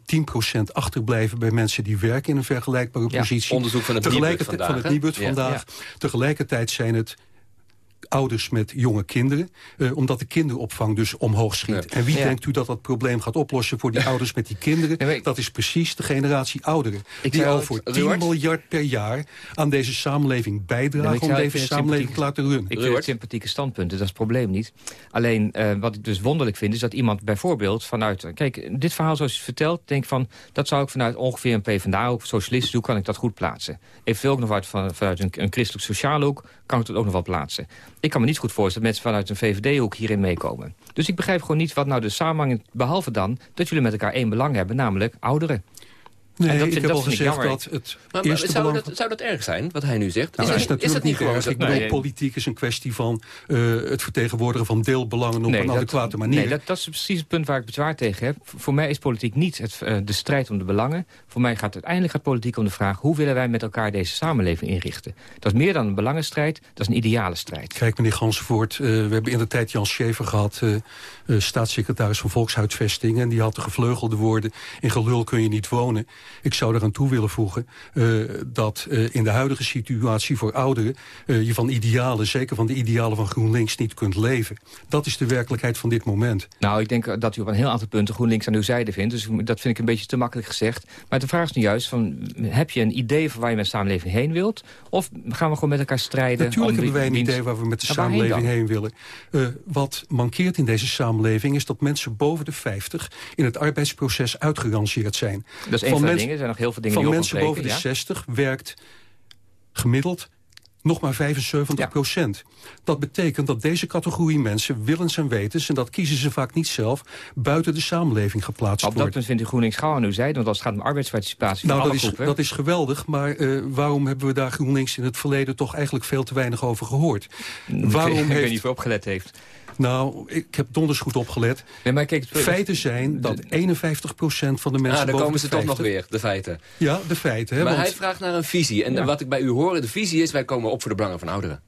10% achterblijven bij mensen die werken in een vergelijkbare Ja, positie. onderzoek van het Tegelijkertijd- Nibud vandaag, Van het Ja. vandaag. Tegelijkertijd zijn het ouders met jonge kinderen. eh, omdat de kinderopvang dus omhoog schiet. En wie Ja. denkt u dat dat probleem gaat oplossen voor die ouders met die kinderen? Dat is precies de generatie ouderen. Ik die al voor 10 Ruud? miljard per jaar aan deze samenleving bijdragen... om deze samenleving te laten runnen. Ik vind het sympathieke standpunten, dat is het probleem niet. Alleen, eh, wat ik dus wonderlijk vind, is dat iemand bijvoorbeeld vanuit... Kijk, dit verhaal zoals je het vertelt, denk ik van... dat zou ik vanuit ongeveer een PvdA ook socialistisch hoe kan ik dat goed plaatsen. Eventueel ook nog uit, van, vanuit een, een christelijk sociale hoek kan ik dat ook nog wel plaatsen. Ik kan me niet goed voorstellen dat mensen vanuit een VVD-hoek hierin meekomen. Dus ik begrijp gewoon niet wat nou de samenhang... behalve dan dat jullie met elkaar één belang hebben, namelijk ouderen. Nee, En dat ik vind- heb dat al gezegd dat het Maar, zou, belang... dat, zou dat erg zijn, wat hij nu zegt? Nou, is, dat is dat, niet gewoon... Ik bedoel, Nee. politiek is een kwestie van eh, het vertegenwoordigen van deelbelangen op een adequate manier. Nee, dat, dat is precies het punt waar ik bezwaar tegen heb. Voor mij is politiek niet het, eh, de strijd om de belangen. Voor mij gaat uiteindelijk gaat politiek om de vraag... hoe willen wij met elkaar deze samenleving inrichten? Dat is meer dan een belangenstrijd, dat is een ideale strijd. Kijk, meneer Gansenvoort, eh, we hebben in de tijd Jan Schever gehad... eh, eh, staatssecretaris van Volkshuisvesting... en die had de gevleugelde woorden... in gelul kun je niet wonen. Ik zou eraan toe willen voegen eh, dat eh, in de huidige situatie voor ouderen... eh, je van idealen, zeker van de idealen van GroenLinks... niet kunt leven. Dat is de werkelijkheid van dit moment. Nou, ik denk dat u op een heel aantal punten GroenLinks aan uw zijde vindt. Dus dat vind ik een beetje te makkelijk gezegd. Maar de vraag is nu juist, van, heb je een idee van waar je met de samenleving heen wilt? Of gaan we gewoon met elkaar strijden? Natuurlijk hebben wij een idee waar we met de samenleving heen willen. Wat mankeert in deze samenleving is dat mensen boven de 50 in het arbeidsproces uitgerangeerd zijn. Dat is van dingen. Er zijn nog heel veel dingen Van die mensen boven de ontbreken, 60 werkt gemiddeld nog maar 75 procent. Dat betekent dat deze categorie mensen willens en wetens... en dat kiezen ze vaak niet zelf, buiten de samenleving geplaatst Op dat worden. punt vindt u GroenLinks gauw aan uw zijde. Want als het gaat om arbeidsparticipatie Nou, dat is, groepen... dat is geweldig, maar eh, waarom hebben we daar GroenLinks in het verleden toch eigenlijk veel te weinig over gehoord? Ik weet- waarom ik weet heeft... niet of opgelet heeft. Nou, ik heb donders goed opgelet. Nee, maar kijk, Feiten zijn dat 51% van de mensen Ah, daar komen ze toch nog 50 weer, de feiten. Ja, de feiten. Hè, maar want- hij vraagt naar een visie. En Ja. wat ik bij u hoor, de visie is... wij komen op voor de belangen van ouderen.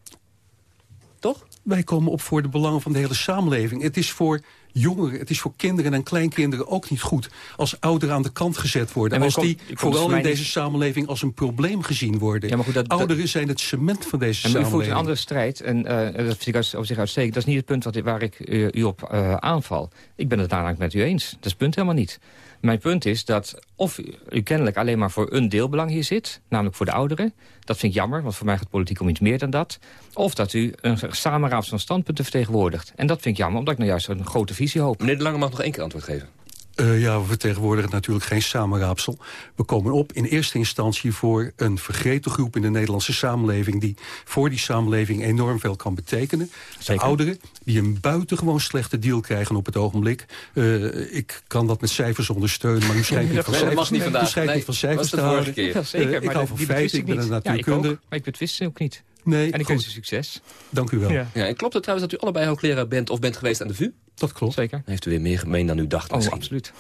Wij komen op voor de belangen van de hele samenleving. Het is voor jongeren, het is voor kinderen en kleinkinderen ook niet goed... als ouderen aan de kant gezet worden. En als maar die vooral voor in deze niet- samenleving als een probleem gezien worden. Ja, maar goed, dat- dat- ouderen zijn het cement van deze En u voert samenleving. een andere strijd. En eh, dat vind ik als- op zich uitstekend. Dat is niet het punt wat, waar ik u op eh, aanval. Ik ben het daarna met u eens. Dat is het punt helemaal niet. Mijn punt is dat of u, kennelijk alleen maar voor een deelbelang hier zit... namelijk voor de ouderen. Dat vind ik jammer, want voor mij gaat politiek om iets meer dan dat. Of dat u een samenraapsel van standpunten vertegenwoordigt. En dat vind ik jammer, omdat ik nou juist een grote visie hoop. Meneer De Lange mag nog één keer antwoord geven. Eh, ja, we vertegenwoordigen natuurlijk geen samenraapsel. We komen op in eerste instantie voor een vergeten groep in de Nederlandse samenleving... die voor die samenleving enorm veel kan betekenen. De ouderen die een buitengewoon slechte deal krijgen op het ogenblik. Eh, ik kan dat met cijfers ondersteunen, maar u schijnt niet van Nee, cijfers, niet vandaag. u schijnt Nee, niet van cijfers was de te vorige houden. keer. Ja, zeker, Eh, ik maar hou van feiten, ik ben niet. een Ja, ik ook, natuurkunde. maar ik betwist ze ook niet. Nee, En ik wens u succes. Dank u wel. Ja. Ja, en klopt het trouwens dat u allebei hoogleraar bent of bent geweest aan de VU? Dat klopt. Zeker. Heeft u weer meer gemeen dan u dacht Oh, misschien. absoluut.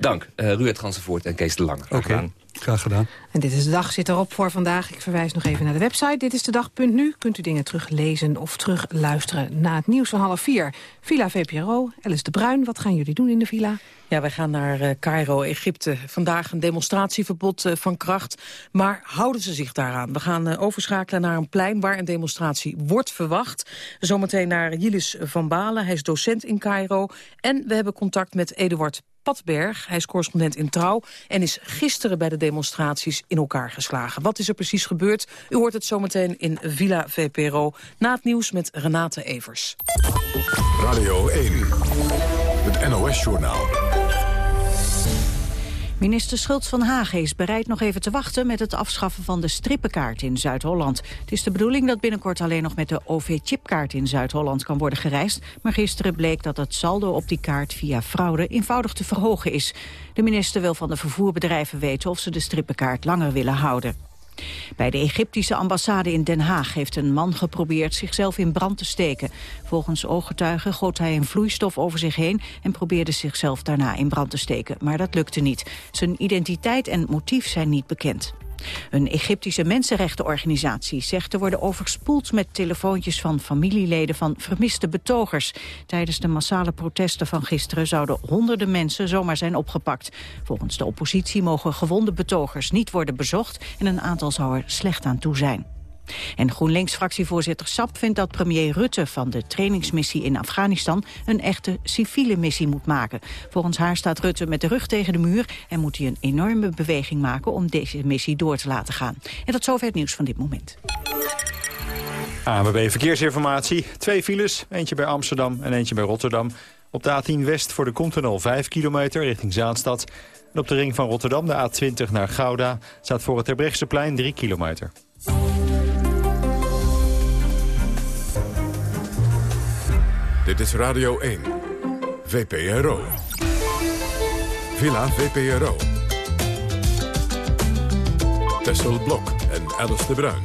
Dank, uh, Ruud Gansenvoort en Kees de Lange. Oké, graag gedaan. En dit is de dag zit erop voor vandaag. Ik verwijs nog even naar de website. Dit is de dag.nu. Kunt u dingen teruglezen of terugluisteren na het nieuws van half vier. Villa VPRO, Alice de Bruin. Wat gaan jullie doen in de villa? Ja, wij gaan naar uh, Cairo, Egypte. Vandaag een demonstratieverbod uh, van kracht. Maar houden ze zich daaraan? We gaan uh, overschakelen naar een plein waar een demonstratie wordt verwacht. Zometeen naar Yilis van Balen. Hij is docent in Cairo. En we hebben contact met Eduard Patberg. Hij is correspondent in Trouw en is gisteren bij de demonstraties in elkaar geslagen. Wat is er precies gebeurd? U hoort het zometeen in Villa VPRO. Na het nieuws met Renate Evers. Radio 1, het NOS-journaal. Minister Schultz van Hagen is bereid nog even te wachten met het afschaffen van de strippenkaart in Zuid-Holland. Het is de bedoeling dat binnenkort alleen nog met de OV-chipkaart in Zuid-Holland kan worden gereisd. Maar gisteren bleek dat het saldo op die kaart via fraude eenvoudig te verhogen is. De minister wil van de vervoerbedrijven weten of ze de strippenkaart langer willen houden. Bij de Egyptische ambassade in Den Haag heeft een man geprobeerd zichzelf in brand te steken. Volgens ooggetuigen goot hij een vloeistof over zich heen en probeerde zichzelf daarna in brand te steken. Maar dat lukte niet. Zijn identiteit en motief zijn niet bekend. Een Egyptische mensenrechtenorganisatie zegt te worden overspoeld met telefoontjes van familieleden van vermiste betogers. Tijdens de massale protesten van gisteren zouden honderden mensen zomaar zijn opgepakt. Volgens de oppositie mogen gewonde betogers niet worden bezocht en een aantal zou er slecht aan toe zijn. En GroenLinks-fractievoorzitter Sap vindt dat premier Rutte van de trainingsmissie in Afghanistan een echte civiele missie moet maken. Volgens haar staat Rutte met de rug tegen de muur en moet hij een enorme beweging maken om deze missie door te laten gaan. En tot zover het nieuws van dit moment. ANWB Verkeersinformatie. Twee files, eentje bij Amsterdam en eentje bij Rotterdam. Op de A10 West voor de Continental 5 kilometer richting Zaanstad. En op de ring van Rotterdam, de A20 naar Gouda, staat voor het Terbrechtseplein 3 kilometer. Dit is Radio 1, VPRO. Villa VPRO. Tessel Blok en Alice de Bruin.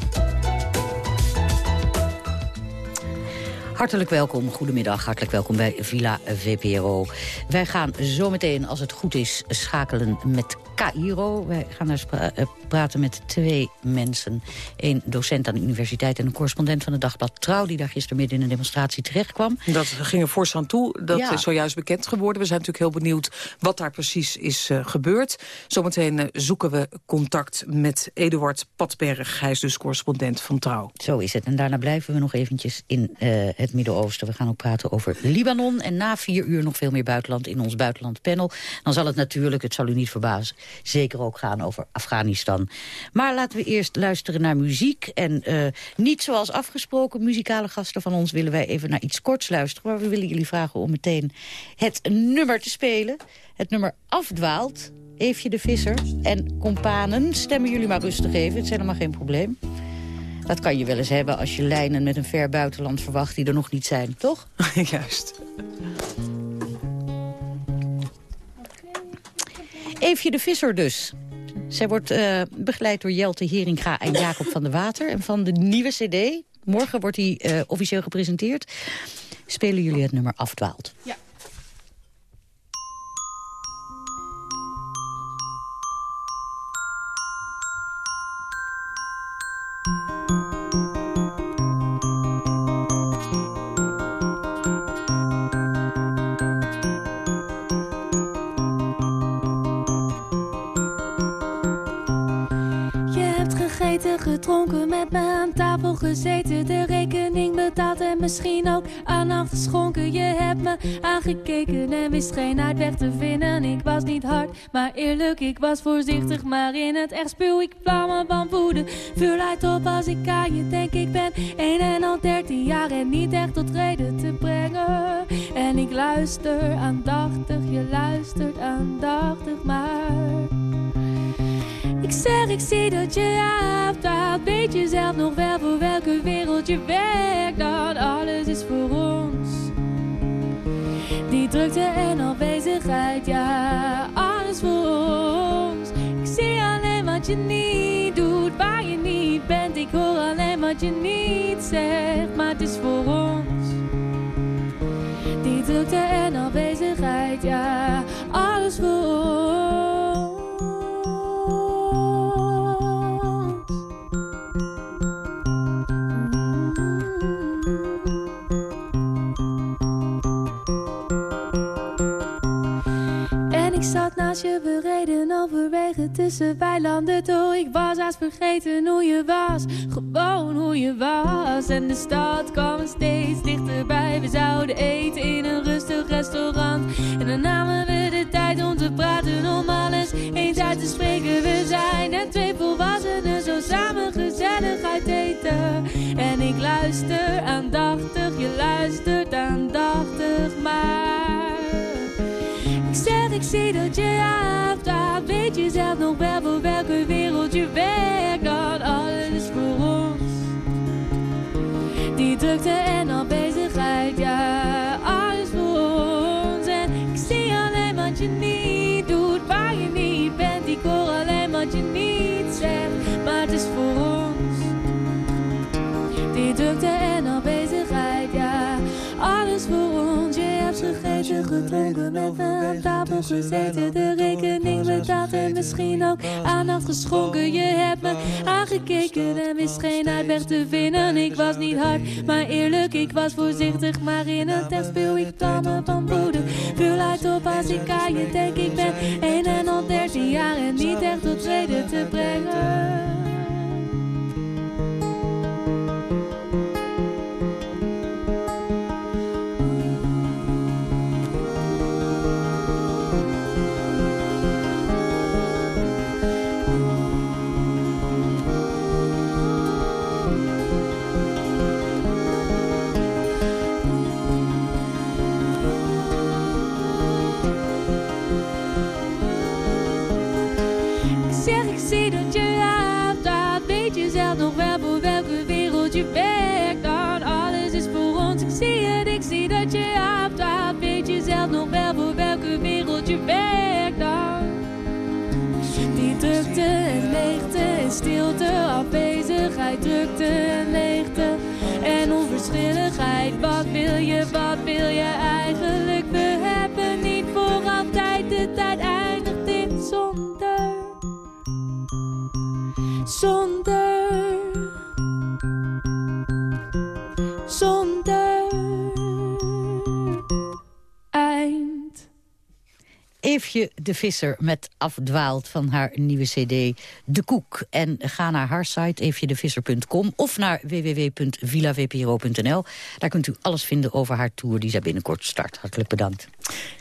Hartelijk welkom, goedemiddag, hartelijk welkom bij Villa VPRO. Wij gaan zometeen, als het goed is, schakelen met Cairo. Wij gaan daar pra praten met twee mensen. Een docent aan de universiteit en een correspondent van het dagblad Trouw... die daar gisteren midden in een demonstratie terecht kwam. Dat ging er fors aan toe. Dat Ja. is zojuist bekend geworden. We zijn natuurlijk heel benieuwd wat daar precies is eh, gebeurd. Zometeen eh, zoeken we contact met Eduard Patberg. Hij is dus correspondent van Trouw. Zo is het. En daarna blijven we nog eventjes in eh, het Midden-Oosten. We gaan ook praten over Libanon. En na vier uur nog veel meer buitenland in ons buitenlandpanel. Dan zal het natuurlijk, het zal u niet verbazen... zeker ook gaan over Afghanistan. Maar laten we eerst luisteren naar muziek. En eh, niet zoals afgesproken, muzikale gasten van ons... willen wij even naar iets korts luisteren. Maar we willen jullie vragen om meteen het nummer te spelen. Het nummer Afdwaalt. Eefje de Visser en Companen. Stemmen jullie maar rustig even, het is helemaal geen probleem. Dat kan je wel eens hebben als je lijnen met een ver buitenland verwacht... die er nog niet zijn, toch? Juist. Eefje de Visser dus. Zij wordt eh, begeleid door Jelte Heringa en Jacob van der Water. En van de nieuwe cd, morgen wordt die eh, officieel gepresenteerd... spelen jullie het nummer Afdwaalt. Ja. Met me aan tafel gezeten. De rekening betaald en misschien ook aandacht geschonken. Je hebt me aangekeken en wist geen uitweg te vinden. Ik was niet hard, maar eerlijk. Ik was voorzichtig, maar in het echt spuw ik vlammen van woede. Vuur leidt op als ik aan je denk. Ik ben een en al dertien jaar en niet echt tot reden te brengen. En ik luister aandachtig, je luistert aandachtig, maar... Ik zeg, ik zie dat je afdwaalt. Weet je zelf nog wel voor welke wereld je werkt? Dan alles is voor ons. Die drukte en afwezigheid, ja, alles voor ons. Ik zie alleen wat je niet doet, waar je niet bent. Ik hoor alleen wat je niet zegt, maar het is voor ons. Die drukte en afwezigheid, ja, alles voor ons. Je bereden overwegen tussen weilanden door. Ik was haast vergeten hoe je was, gewoon hoe je was. En de stad kwam steeds dichterbij. We zouden eten in een rustig restaurant. En dan namen we de tijd om te praten, om alles eens uit te spreken. We zijn en twee volwassenen zo samen gezellig uit eten. En ik luister aandachtig, je luistert aandachtig, Ik zie dat je afdaalt. Weet je zelf nog wel voor welke wereld je werkt? Dan alles voor ons. Die drukte en afwezigheid, ja, alles voor ons. En ik zie alleen wat je niet doet, waar je niet bent. Hoor alleen met me aan tafel gezeten. De rekening betaald en misschien ook aandacht geschonken. Je hebt me aangekeken en wist geen uitweg te vinden. Ik was niet hard, maar eerlijk, ik was voorzichtig. Maar in een tekst speel ik tammen van woede. Veel uit op als je denk. Ik ben een en al dertien jaar en niet echt tot vrede te brengen. En leegte en onverschilligheid. De Visser met Afdwaalt van haar nieuwe cd De Koek. En ga naar haar site eefjedevisser.com of naar www.villavpro.nl. Daar kunt u alles vinden over haar tour die zij binnenkort start. Hartelijk bedankt.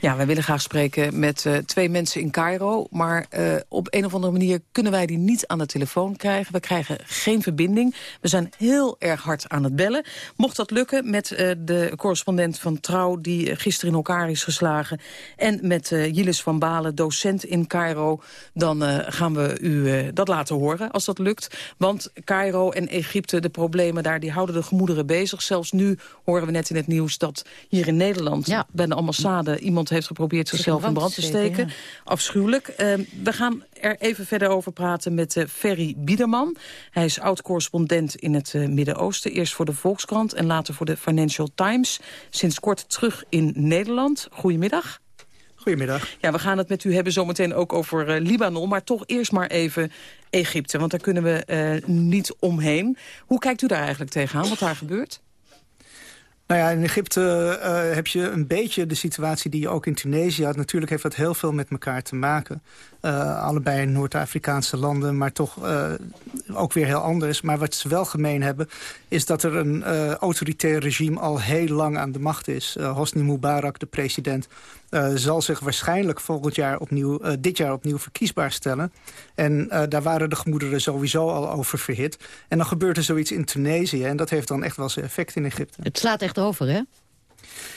Ja, wij willen graag spreken met eh, twee mensen in Cairo. Maar eh, op een of andere manier kunnen wij die niet aan de telefoon krijgen. We krijgen geen verbinding. We zijn heel erg hard aan het bellen. Mocht dat lukken met eh, de correspondent van Trouw... die gisteren in elkaar is geslagen... en met Jilis van Balen, docent in Cairo... dan gaan we u dat laten horen als dat lukt. Want Cairo en Egypte, de problemen daar... die houden de gemoederen bezig. Zelfs nu horen we net in het nieuws dat hier in Nederland... bij de ambassade iemand heeft geprobeerd zichzelf in brand te steken. Afschuwelijk. Uh, we gaan er even verder over praten met Ferry Biederman. Hij is oud-correspondent in het Midden-Oosten. Eerst voor de Volkskrant en later voor de Financial Times. Sinds kort terug in Nederland. Goedemiddag. Goedemiddag. Ja, we gaan het met u hebben zometeen ook over uh, Libanon. Maar toch eerst maar even Egypte, want daar kunnen we uh, niet omheen. Hoe kijkt u daar eigenlijk tegenaan, wat daar gebeurt? Nou ja, in Egypte uh, heb je een beetje de situatie die je ook in Tunesië had. Natuurlijk heeft dat heel veel met elkaar te maken. Uh, allebei Noord-Afrikaanse landen, maar toch uh, ook weer heel anders. Maar wat ze wel gemeen hebben, is dat er een autoritair regime al heel lang aan de macht is. Hosni Mubarak, de president, zal zich waarschijnlijk volgend jaar opnieuw, dit jaar opnieuw verkiesbaar stellen. En daar waren de gemoederen sowieso al over verhit. En dan gebeurt er zoiets in Tunesië en dat heeft dan echt wel zijn effect in Egypte. Het slaat echt over, hè?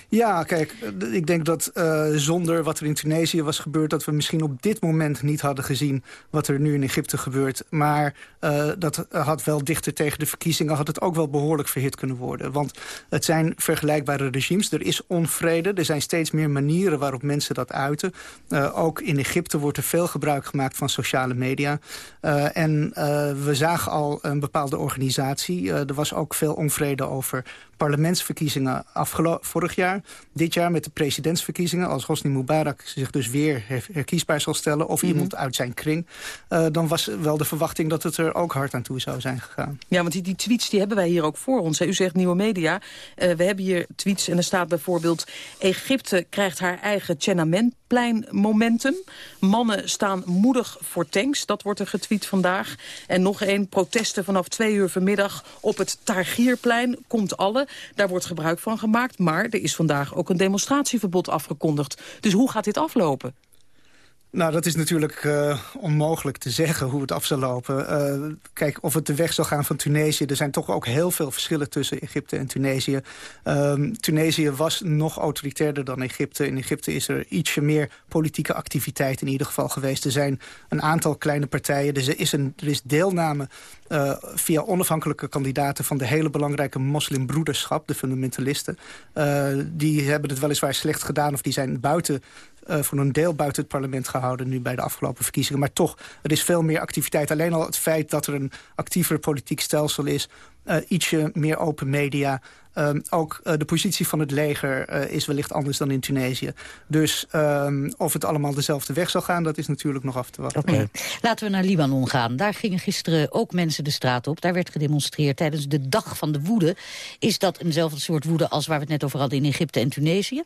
Ja, kijk, ik denk dat uh, zonder wat er in Tunesië was gebeurd... dat we misschien op dit moment niet hadden gezien wat er nu in Egypte gebeurt. Maar uh, dat had wel dichter tegen de verkiezingen... had het ook wel behoorlijk verhit kunnen worden. Want het zijn vergelijkbare regimes. Er is onvrede. Er zijn steeds meer manieren waarop mensen dat uiten. Ook in Egypte wordt er veel gebruik gemaakt van sociale media. en we zagen al een bepaalde organisatie. er was ook veel onvrede over parlementsverkiezingen vorig jaar. Dit jaar met de presidentsverkiezingen. Als Hosni Mubarak zich dus weer herkiesbaar zal stellen... of mhm. iemand uit zijn kring... Uh, dan was wel de verwachting dat het er ook hard aan toe zou zijn gegaan. Ja, want die, die tweets die hebben wij hier ook voor ons. U zegt nieuwe media. Uh, we hebben hier tweets en er staat bijvoorbeeld... Egypte krijgt haar eigen Tiananmen momentum. Mannen staan moedig voor tanks, dat wordt er getweet vandaag. En nog één, protesten vanaf twee uur vanmiddag op het Targierplein. Komt alle, daar wordt gebruik van gemaakt. Maar er is vandaag ook een demonstratieverbod afgekondigd. Dus hoe gaat dit aflopen? Nou, dat is natuurlijk uh, onmogelijk te zeggen hoe het af zal lopen. Uh, kijk, of het de weg zal gaan van Tunesië... er zijn toch ook heel veel verschillen tussen Egypte en Tunesië. Um, Tunesië was nog autoritairder dan Egypte. In Egypte is er ietsje meer politieke activiteit in ieder geval geweest. Er zijn een aantal kleine partijen. Dus er is, een, er is deelname uh, via onafhankelijke kandidaten... van de hele belangrijke moslimbroederschap, de fundamentalisten. die hebben het weliswaar slecht gedaan... of die zijn buiten uh, voor een deel buiten het parlement gehouden... nu bij de afgelopen verkiezingen. Maar toch, er is veel meer activiteit. Alleen al het feit dat er een actiever politiek stelsel is... Uh, ietsje meer open media. Um, ook uh, de positie van het leger is wellicht anders dan in Tunesië. Dus um, of het allemaal dezelfde weg zal gaan, dat is natuurlijk nog af te wachten. Laten we naar Libanon gaan. Daar gingen gisteren ook mensen de straat op. Daar werd gedemonstreerd tijdens de Dag van de Woede. Is dat eenzelfde soort woede als waar we het net over hadden in Egypte en Tunesië?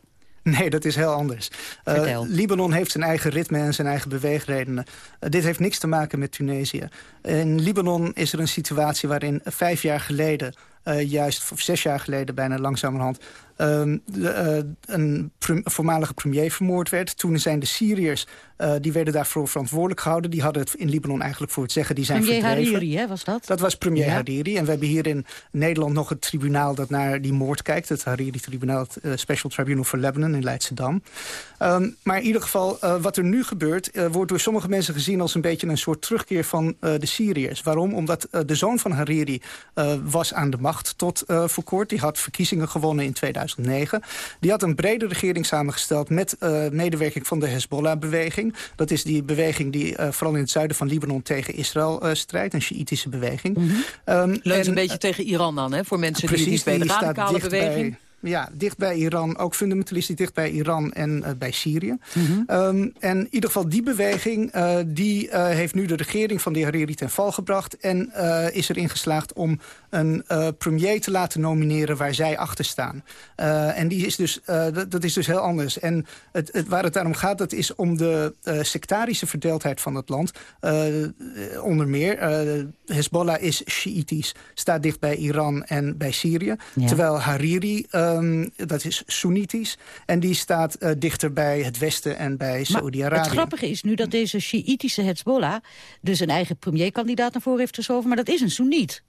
Nee, dat is heel anders. Uh, Libanon heeft zijn eigen ritme en zijn eigen beweegredenen. Uh, dit heeft niks te maken met Tunesië. In Libanon is er een situatie waarin vijf jaar geleden... Uh, juist of zes jaar geleden bijna langzamerhand... Um, de, een voormalige premier vermoord werd. Toen zijn de Syriërs uh, die werden daarvoor verantwoordelijk gehouden. Die hadden het in Libanon eigenlijk voor het zeggen. Die zijn premier verdreven. Hariri, hè, was dat? Dat was premier ja. Hariri. En we hebben hier in Nederland nog het tribunaal dat naar die moord kijkt. Het Hariri-tribunaal, het uh, Special Tribunal for Lebanon in Leidschendam. Um, maar in ieder geval, wat er nu gebeurt... wordt door sommige mensen gezien als een beetje een soort terugkeer van de Syriërs. Waarom? Omdat de zoon van Hariri was aan de macht tot voor kort. Die had verkiezingen gewonnen in 2009. Die had een brede regering samengesteld met medewerking van de Hezbollah-beweging. Dat is die beweging die uh, vooral in het zuiden van Libanon tegen Israël uh, strijdt. Een Sjiitische beweging. Mm -hmm. um, Leunt een beetje tegen Iran dan, hè? Voor mensen precies, die niet weten. De radicale beweging. Bij, ja, dicht bij Iran, ook fundamentalistisch dicht bij Iran en uh, bij Syrië. Mm -hmm. um, en in ieder geval die beweging, uh, die uh, heeft nu de regering van de Hariri ten val gebracht... en is erin geslaagd om een premier te laten nomineren waar zij achter staan. en die is dus, dat, dat, is dus heel anders. En het, het, waar het daarom gaat, dat is om de sectarische verdeeldheid van het land. onder meer, Hezbollah is Shiïtisch, staat dicht bij Iran en bij Syrië. Ja. Terwijl Hariri... Um, dat is Soenitisch. En die staat uh, dichter bij het Westen en bij Saudi-Arabië. Het grappige is nu dat deze Shiïtische Hezbollah... dus een eigen premierkandidaat naar voren heeft geschoven... maar dat is een Soeniet.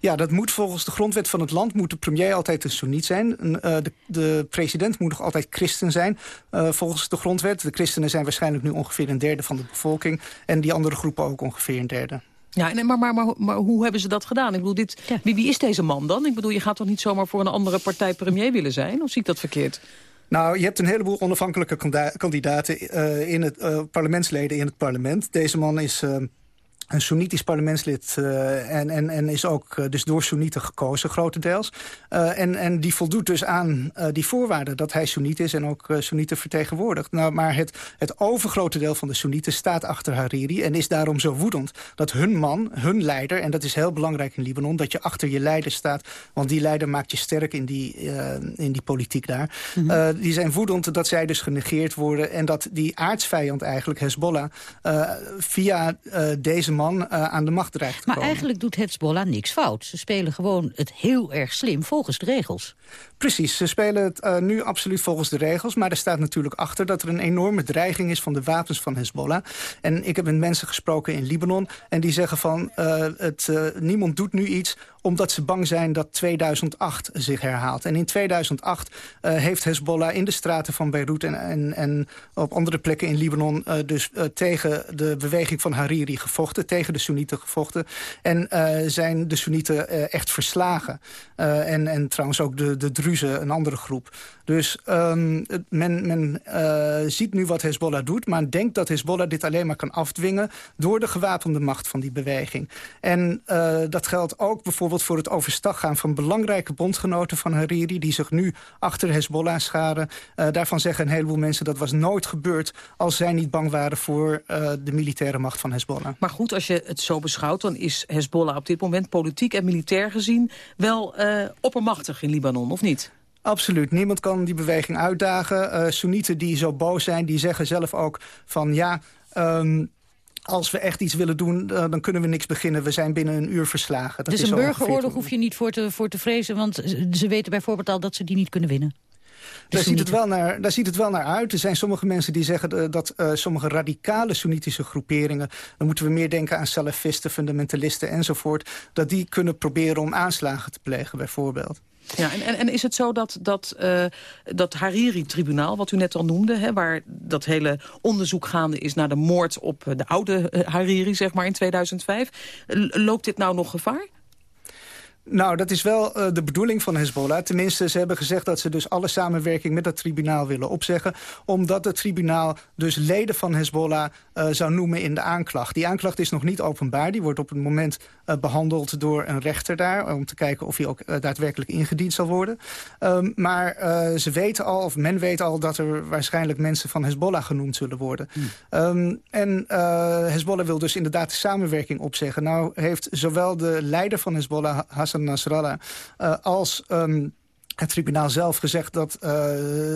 Ja, dat moet volgens de grondwet van het land... moet de premier altijd een Soeniet zijn. Uh, de, de, president moet nog altijd christen zijn, uh, volgens de grondwet. De christenen zijn waarschijnlijk nu ongeveer een derde van de bevolking. En die andere groepen ook ongeveer een derde. Ja, maar, maar, maar, maar, hoe hebben ze dat gedaan? Ik bedoel, dit, ja. wie, wie is deze man dan? Ik bedoel, je gaat toch niet zomaar voor een andere partij premier willen zijn? Of zie ik dat verkeerd? Nou, je hebt een heleboel onafhankelijke kandidaten uh, in het uh, parlementsleden in het parlement. Deze man is... Uh, een Soenitisch parlementslid uh, en, en, en is ook uh, dus door Soenieten gekozen, grotendeels. Uh, en, en die voldoet dus aan die voorwaarden dat hij Soeniet is en ook Soenieten vertegenwoordigt. Nou, maar het, het overgrote deel van de Soenieten staat achter Hariri en is daarom zo woedend dat hun man, hun leider, en dat is heel belangrijk in Libanon, dat je achter je leider staat, want die leider maakt je sterk in die, in die politiek daar. Mm -hmm. die zijn woedend dat zij dus genegeerd worden en dat die aardsvijand eigenlijk, Hezbollah, via deze man man uh, aan de macht dreigt te maar komen. eigenlijk doet Hezbollah niks fout. Ze spelen gewoon het heel erg slim volgens de regels. Precies, ze spelen het uh, nu absoluut volgens de regels. Maar er staat natuurlijk achter dat er een enorme dreiging is van de wapens van Hezbollah. En ik heb met mensen gesproken in Libanon. En die zeggen van, uh, het, niemand doet nu iets omdat ze bang zijn dat 2008 zich herhaalt. En in 2008 heeft Hezbollah in de straten van Beirut... en, en, en op andere plekken in Libanon dus tegen de beweging van Hariri gevochten. Tegen de Soenieten gevochten. En zijn de Soenieten echt verslagen. en, en trouwens ook de, de Druzen, een andere groep. Dus um, men, men ziet nu wat Hezbollah doet... maar denkt dat Hezbollah dit alleen maar kan afdwingen... door de gewapende macht van die beweging. En dat geldt ook bijvoorbeeld voor het overstag gaan... van belangrijke bondgenoten van Hariri... die zich nu achter Hezbollah scharen. Uh, daarvan zeggen een heleboel mensen dat was nooit gebeurd... als zij niet bang waren voor de militaire macht van Hezbollah. Maar goed, als je het zo beschouwt... dan is Hezbollah op dit moment politiek en militair gezien... wel oppermachtig in Libanon, of niet? Absoluut. Niemand kan die beweging uitdagen. Soenieten die zo boos zijn, die zeggen zelf ook van ja... Um, als we echt iets willen doen, uh, dan kunnen we niks beginnen. We zijn binnen een uur verslagen. Dat dus een burgeroorlog hoef je niet voor te, voor te vrezen... want ze weten bijvoorbeeld al dat ze die niet kunnen winnen. Daar ziet, het wel naar, daar ziet het wel naar uit. Er zijn sommige mensen die zeggen uh, dat uh, sommige radicale Soenitische groeperingen... dan moeten we meer denken aan salafisten, fundamentalisten enzovoort... dat die kunnen proberen om aanslagen te plegen bijvoorbeeld. Ja, en, en, is het zo dat dat, uh, dat Hariri-tribunaal, wat u net al noemde... Hè, waar dat hele onderzoek gaande is naar de moord op de oude Hariri, zeg maar, in 2005... loopt dit nou nog gevaar? Nou, dat is wel uh, de bedoeling van Hezbollah. Tenminste, ze hebben gezegd dat ze dus alle samenwerking met dat tribunaal willen opzeggen. Omdat het tribunaal dus leden van Hezbollah uh, zou noemen in de aanklacht. Die aanklacht is nog niet openbaar. Die wordt op het moment uh, behandeld door een rechter daar. Om te kijken of hij ook daadwerkelijk ingediend zal worden. Um, maar ze weten al, of men weet al, dat er waarschijnlijk mensen van Hezbollah genoemd zullen worden. Hmm. Um, en Hezbollah wil dus inderdaad de samenwerking opzeggen. Nou heeft zowel de leider van Hezbollah, Hassan Nasrallah... Uh, als um, het tribunaal zelf gezegd dat uh,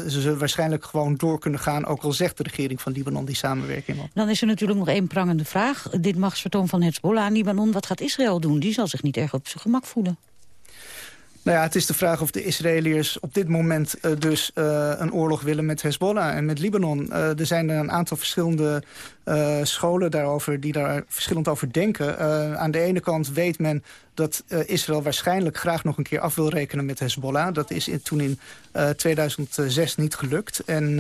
ze waarschijnlijk gewoon door kunnen gaan... ook al zegt de regering van Libanon die samenwerking op. Dan is er natuurlijk nog één prangende vraag. Dit machtsvertoon van Hezbollah aan Libanon, wat gaat Israël doen? Die zal zich niet erg op zijn gemak voelen. Nou ja, het is de vraag of de Israëliërs op dit moment uh, dus uh, een oorlog willen met Hezbollah en met Libanon. Uh, er zijn een aantal verschillende scholen daarover die daar verschillend over denken. aan de ene kant weet men dat uh, Israël waarschijnlijk graag nog een keer af wil rekenen met Hezbollah. Dat is in, toen in uh, 2006 niet gelukt. En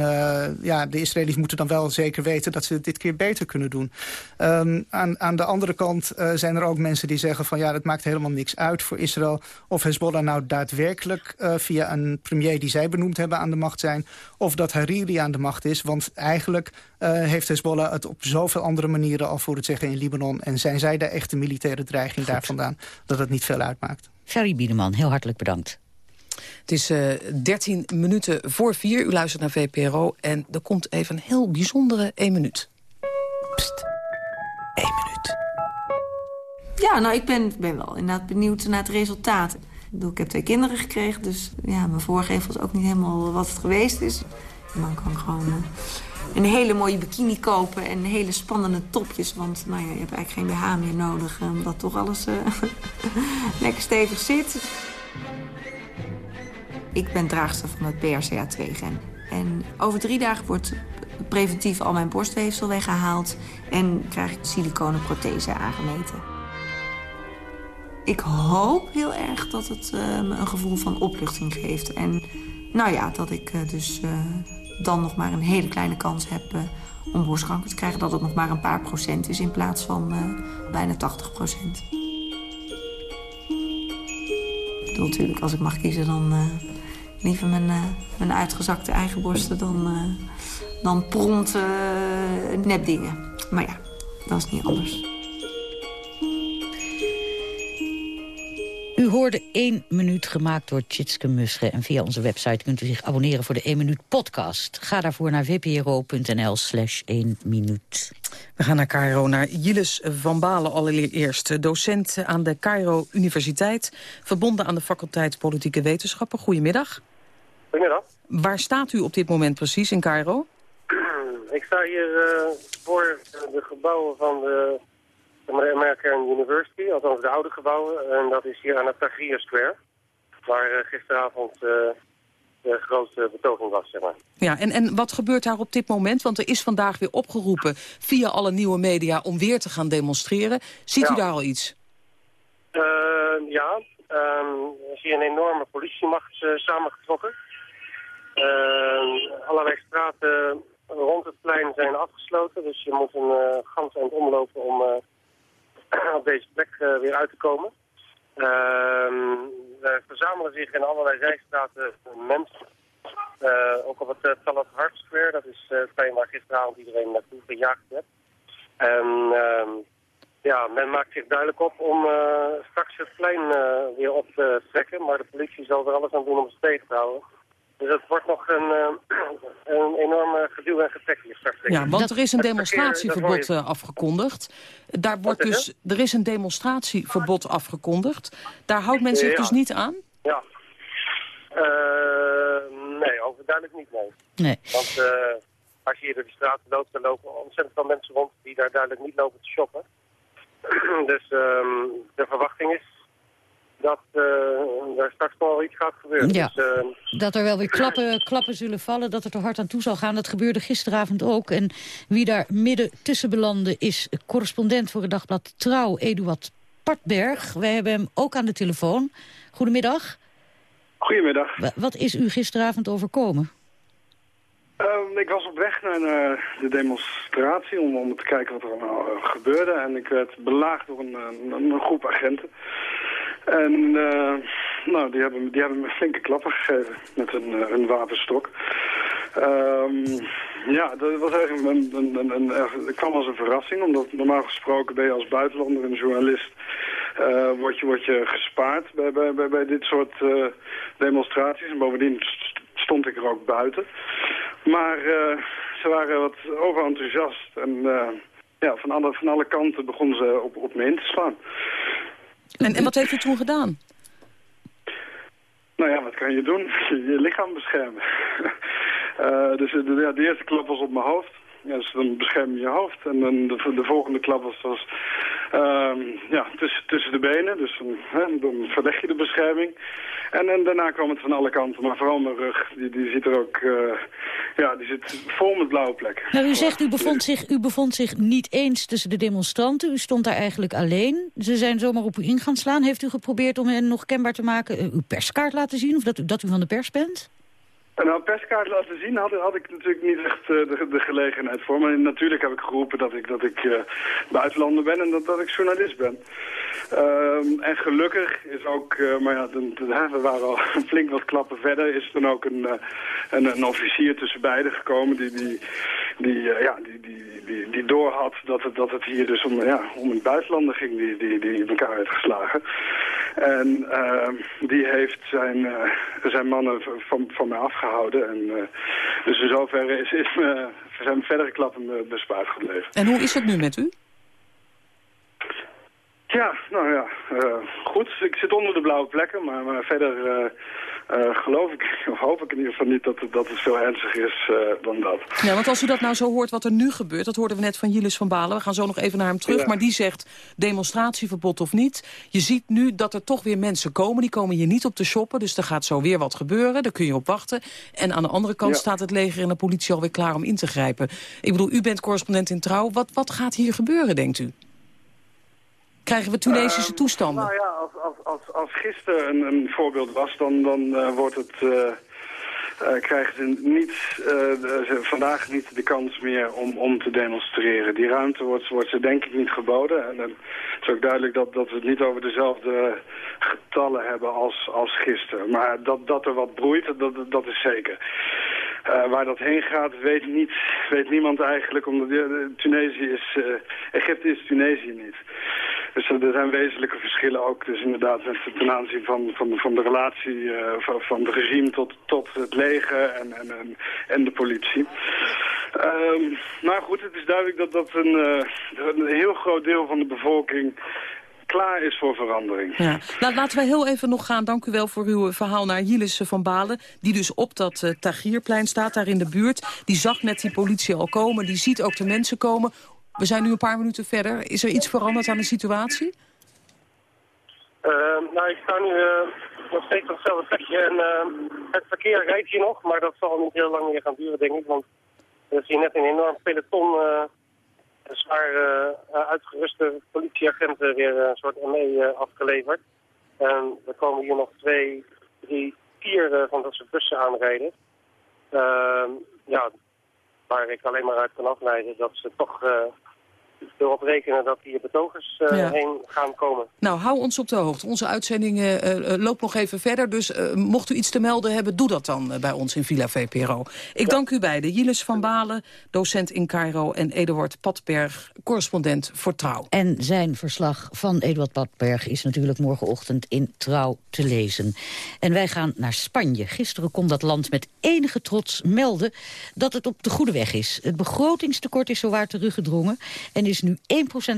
ja, de Israëli's moeten dan wel zeker weten dat ze het dit keer beter kunnen doen. Um, aan, aan de andere kant zijn er ook mensen die zeggen van ja, dat maakt helemaal niks uit voor Israël. Of Hezbollah nou daadwerkelijk via een premier die zij benoemd hebben aan de macht zijn. Of dat Hariri aan de macht is. Want eigenlijk heeft Hezbollah het op zoveel andere manieren al voor het zeggen in Libanon. En zijn zij de echte militaire dreiging Goed. daar vandaan dat het niet veel uitmaakt. Ferry Biedeman, heel hartelijk bedankt. Het is uh, 13 minuten voor vier. U luistert naar VPRO en er komt even een heel bijzondere 1 minuut. Pst, 1 minuut. Ja, nou, ik ben, ben wel inderdaad benieuwd naar het resultaat. Ik, bedoel, ik heb twee kinderen gekregen, dus ja, mijn voorgevel is ook niet helemaal wat het geweest is. Man kan gewoon... Uh, een hele mooie bikini kopen en hele spannende topjes. Want nou ja, je hebt eigenlijk geen BH meer nodig, omdat toch alles uh, lekker stevig zit. Ik ben draagster van het BRCA2-gen. En over drie dagen wordt preventief al mijn borstweefsel weggehaald... en krijg ik de siliconen prothese aangemeten. Ik hoop heel erg dat het uh, me een gevoel van opluchting geeft. En nou ja, dat ik dus dan nog maar een hele kleine kans heb uh, om borstkanker te krijgen. Dat het nog maar een paar procent is in plaats van uh, bijna 80 procent. Ik natuurlijk, als ik mag kiezen, dan uh, liever mijn, mijn uitgezakte eigen borsten dan, dan prompt nepdingen. Maar ja, dat is niet anders. U hoorde 1 minuut gemaakt door Tjitske Musche. En via onze website kunt u zich abonneren voor de 1 minuut podcast. Ga daarvoor naar vpro.nl slash 1 minuut. We gaan naar Cairo, naar Jiles van Balen allereerst. Docent aan de Cairo Universiteit, verbonden aan de faculteit Politieke Wetenschappen. Goedemiddag. Goedemiddag. Waar staat u op dit moment precies in Cairo? Ik sta hier uh, voor de gebouwen van de de American University, althans de oude gebouwen. En dat is hier aan het Tahrir Square, waar uh, gisteravond uh, de grootste betoging was, zeg maar. Ja, en, en wat gebeurt daar op dit moment? Want er is vandaag weer opgeroepen via alle nieuwe media om weer te gaan demonstreren. Ziet ja. u daar al iets? Uh, ja, ehm, zie een enorme politiemacht uh, samengetrokken. Uh, allerlei straten rond het plein zijn afgesloten, dus je moet een uh, gans eind omlopen om op deze plek weer uit te komen. Ehm, er verzamelen zich in allerlei zijstraten mensen. ook op het Talat Hart Square, dat is het plein waar gisteravond iedereen naartoe gejaagd werd. En ehm, ja, men maakt zich duidelijk op om straks het plein weer op te trekken. Maar de politie zal er alles aan doen om ze tegen te houden. Dus het wordt nog een, uh, een enorme geduw en getrek hier straks. Ja, want er is een demonstratieverbod afgekondigd. Daar wordt dus, er is een demonstratieverbod afgekondigd. Daar houdt men zich ja. dus niet aan? Ja. nee, overduidelijk niet, nee. Nee. Want als je hier door de straten loopt, dan lopen ontzettend veel mensen rond die daar duidelijk niet lopen te shoppen. dus um, de verwachting is dat uh, er straks wel iets gaat gebeuren. Ja. Dus, uh, dat er wel weer klappen, klappen zullen vallen, dat het er hard aan toe zal gaan. Dat gebeurde gisteravond ook. En wie daar midden tussen belandde is correspondent voor het dagblad Trouw, Eduard Partberg. Wij hebben hem ook aan de telefoon. Goedemiddag. Goedemiddag. Wat is u gisteravond overkomen? Um, ik was op weg naar uh, de demonstratie om, om te kijken wat er nou uh, gebeurde. En ik werd belaagd door een, een, een groep agenten. En uh, nou, die, hebben, die hebben me flinke klappen gegeven met hun, hun wapenstok. Um, ja, dat was eigenlijk een, een, een, kwam als een verrassing. Omdat normaal gesproken ben je als buitenlander en journalist... Uh, word, je, word je gespaard bij, bij, bij, dit soort demonstraties. En bovendien stond ik er ook buiten. Maar ze waren wat overenthousiast. En ja, van alle, van alle kanten begonnen ze op, op me in te slaan. En, wat heeft u toen gedaan? Nou ja, wat kan je doen? Je lichaam beschermen. uh, dus de, ja, de eerste klap was op mijn hoofd. Ja, dus dan bescherm je je hoofd. En dan de, de volgende klap was, uh, ja, tussen, tussen de benen. Dus dan, dan verleg je de bescherming. En, en daarna kwam het van alle kanten. Maar vooral mijn rug, die, die zit er ook... Uh, ja, die zit vol met blauwe plekken. Nou, u zegt u bevond, zich, u bevond zich niet eens tussen de demonstranten. U stond daar eigenlijk alleen. Ze zijn zomaar op u in gaan slaan. Heeft u geprobeerd om hen nog kenbaar te maken... uw perskaart laten zien? Of dat dat u van de pers bent? Nou, perskaart laten zien had, ik natuurlijk niet echt uh, de, de, gelegenheid voor. Maar natuurlijk heb ik geroepen dat ik, dat ik uh, buitenlander ben en dat, dat ik journalist ben. Um, en gelukkig is ook, uh, maar ja, de, de, we waren al flink wat klappen verder, is dan ook een, een, een, officier tussen beiden gekomen die, die, die, ja, die, die, die, die doorhad dat het, dat het hier dus om, ja, om een buitenlander ging die, die, die in elkaar werd geslagen. En ehm, die heeft zijn, zijn mannen van, van mij afgehaald gehouden. En, uh, dus in zoverre is, is, uh, zijn verdere klappen bespaard gebleven. En hoe is het nu met u? Ja, nou ja, uh, goed. Ik zit onder de blauwe plekken, maar, maar verder geloof ik, of hoop ik in ieder geval niet dat het, dat het veel ernstiger is dan dat. Ja, want als u dat nou zo hoort wat er nu gebeurt, dat hoorden we net van Julius van Balen. We gaan zo nog even naar hem terug, ja. maar die zegt demonstratieverbod of niet. Je ziet nu dat er toch weer mensen komen, die komen hier niet op te shoppen. Dus er gaat zo weer wat gebeuren, daar kun je op wachten. En aan de andere kant ja. staat het leger en de politie alweer klaar om in te grijpen. Ik bedoel, u bent correspondent in Trouw. Wat, wat gaat hier gebeuren, denkt u? Krijgen we Tunesische uh, toestanden? Nou ja, als, als, als, als gisteren een, een voorbeeld was, dan, dan uh, wordt het... Uh, uh, krijgen ze niet, uh, vandaag niet de kans meer om, om te demonstreren. Die ruimte wordt, wordt ze denk ik niet geboden. En dan is ook duidelijk dat, dat we het niet over dezelfde getallen hebben als, als gisteren. Maar dat, dat er wat broeit, dat, dat is zeker. Uh, waar dat heen gaat, weet, niet, weet niemand eigenlijk, omdat Tunesië is, Egypte is Tunesië niet. Dus er zijn wezenlijke verschillen ook, dus inderdaad ten aanzien van, van, van de relatie van, van het regime tot, tot het leger en, en, en, de politie. Um, maar goed, het is duidelijk dat, dat een, een heel groot deel van de bevolking klaar is voor verandering. Ja. Nou, laten we heel even nog gaan, dank u wel voor uw verhaal naar Jilis van Balen... die dus op dat uh, Tagierplein staat, daar in de buurt. Die zag net die politie al komen, die ziet ook de mensen komen. We zijn nu een paar minuten verder. Is er iets veranderd aan de situatie? Uh, nou, ik sta nu uh, nog steeds op hetzelfde plekje. En het verkeer rijdt hier nog, maar dat zal niet heel lang meer gaan duren, denk ik. Want er is hier net een enorm peloton zwaar uh, uitgeruste politieagenten weer een soort ME afgeleverd. En er komen hier nog twee, drie, vier eh, van dat soort bussen aanrijden. Ehm, ja, waar ik alleen maar uit kan afleiden dat ze toch uh, erop rekenen dat hier betogers uh, Ja. heen gaan komen. Nou, hou ons op de hoogte. Onze uitzending eh, eh, loopt nog even verder. Dus eh, mocht u iets te melden hebben, doe dat dan bij ons in Villa VPRO. Ik dank u beiden. Jiles van Balen, docent in Cairo... en Eduard Patberg, correspondent voor Trouw. En zijn verslag van Eduard Badberg is natuurlijk morgenochtend in Trouw te lezen. En wij gaan naar Spanje. Gisteren kon dat land met enige trots melden dat het op de goede weg is. Het begrotingstekort is zowaar teruggedrongen en is nu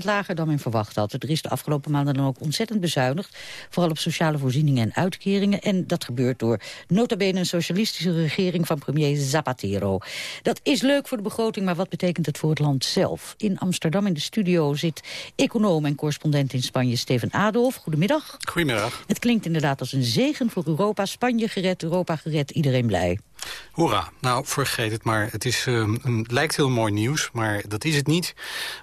1% lager dan men verwacht had. Er is de afgelopen maanden dan ook ontzettend bezuinigd. Vooral op sociale voorzieningen en uitkeringen. En dat gebeurt door nota bene een socialistische regering van premier Zapatero. Dat is leuk voor de begroting, maar wat betekent het voor het land zelf? In Amsterdam in de studio zit econoom en correspondent in Spanje Steven Adolf. Goedemiddag. Goedemiddag. Het klinkt inderdaad als een zegen voor Europa. Spanje gered, Europa gered, iedereen blij. Hoera. Nou, vergeet het maar. Het is, ehm, lijkt heel mooi nieuws, maar dat is het niet.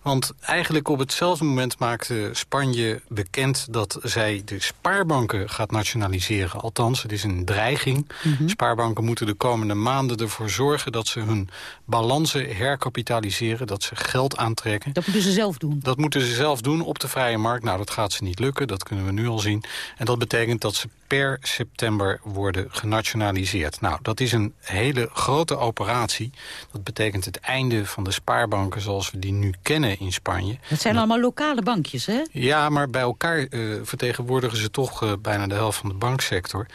Want eigenlijk op hetzelfde moment maakte Spanje bekend... dat zij de spaarbanken gaat nationaliseren. Althans, het is een dreiging. Spaarbanken moeten de komende maanden ervoor zorgen... dat ze hun balansen herkapitaliseren, dat ze geld aantrekken. Dat moeten ze zelf doen. Dat moeten ze zelf doen op de vrije markt. Nou, dat gaat ze niet lukken, dat kunnen we nu al zien. En dat betekent dat ze per september worden genationaliseerd. Nou, dat is een hele grote operatie. Dat betekent het einde van de spaarbanken zoals we die nu kennen in Spanje. Dat zijn allemaal lokale bankjes, hè? Ja, maar bij elkaar eh, vertegenwoordigen ze toch eh, bijna de helft van de banksector.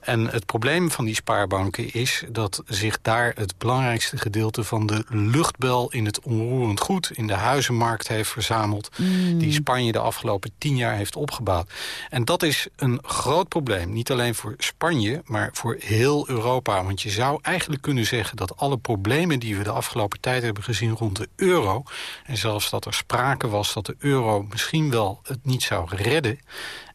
En het probleem van die spaarbanken is dat zich daar het belangrijkste gedeelte van de luchtbel in het onroerend goed, in de huizenmarkt heeft verzameld, Mm. die Spanje de afgelopen tien jaar heeft opgebouwd. En dat is een groot probleem, niet alleen voor Spanje, maar voor heel Europa. Want je zou eigenlijk kunnen zeggen dat alle problemen die we de afgelopen tijd hebben gezien rond de euro, en zelfs dat er sprake was dat de euro misschien wel het niet zou redden,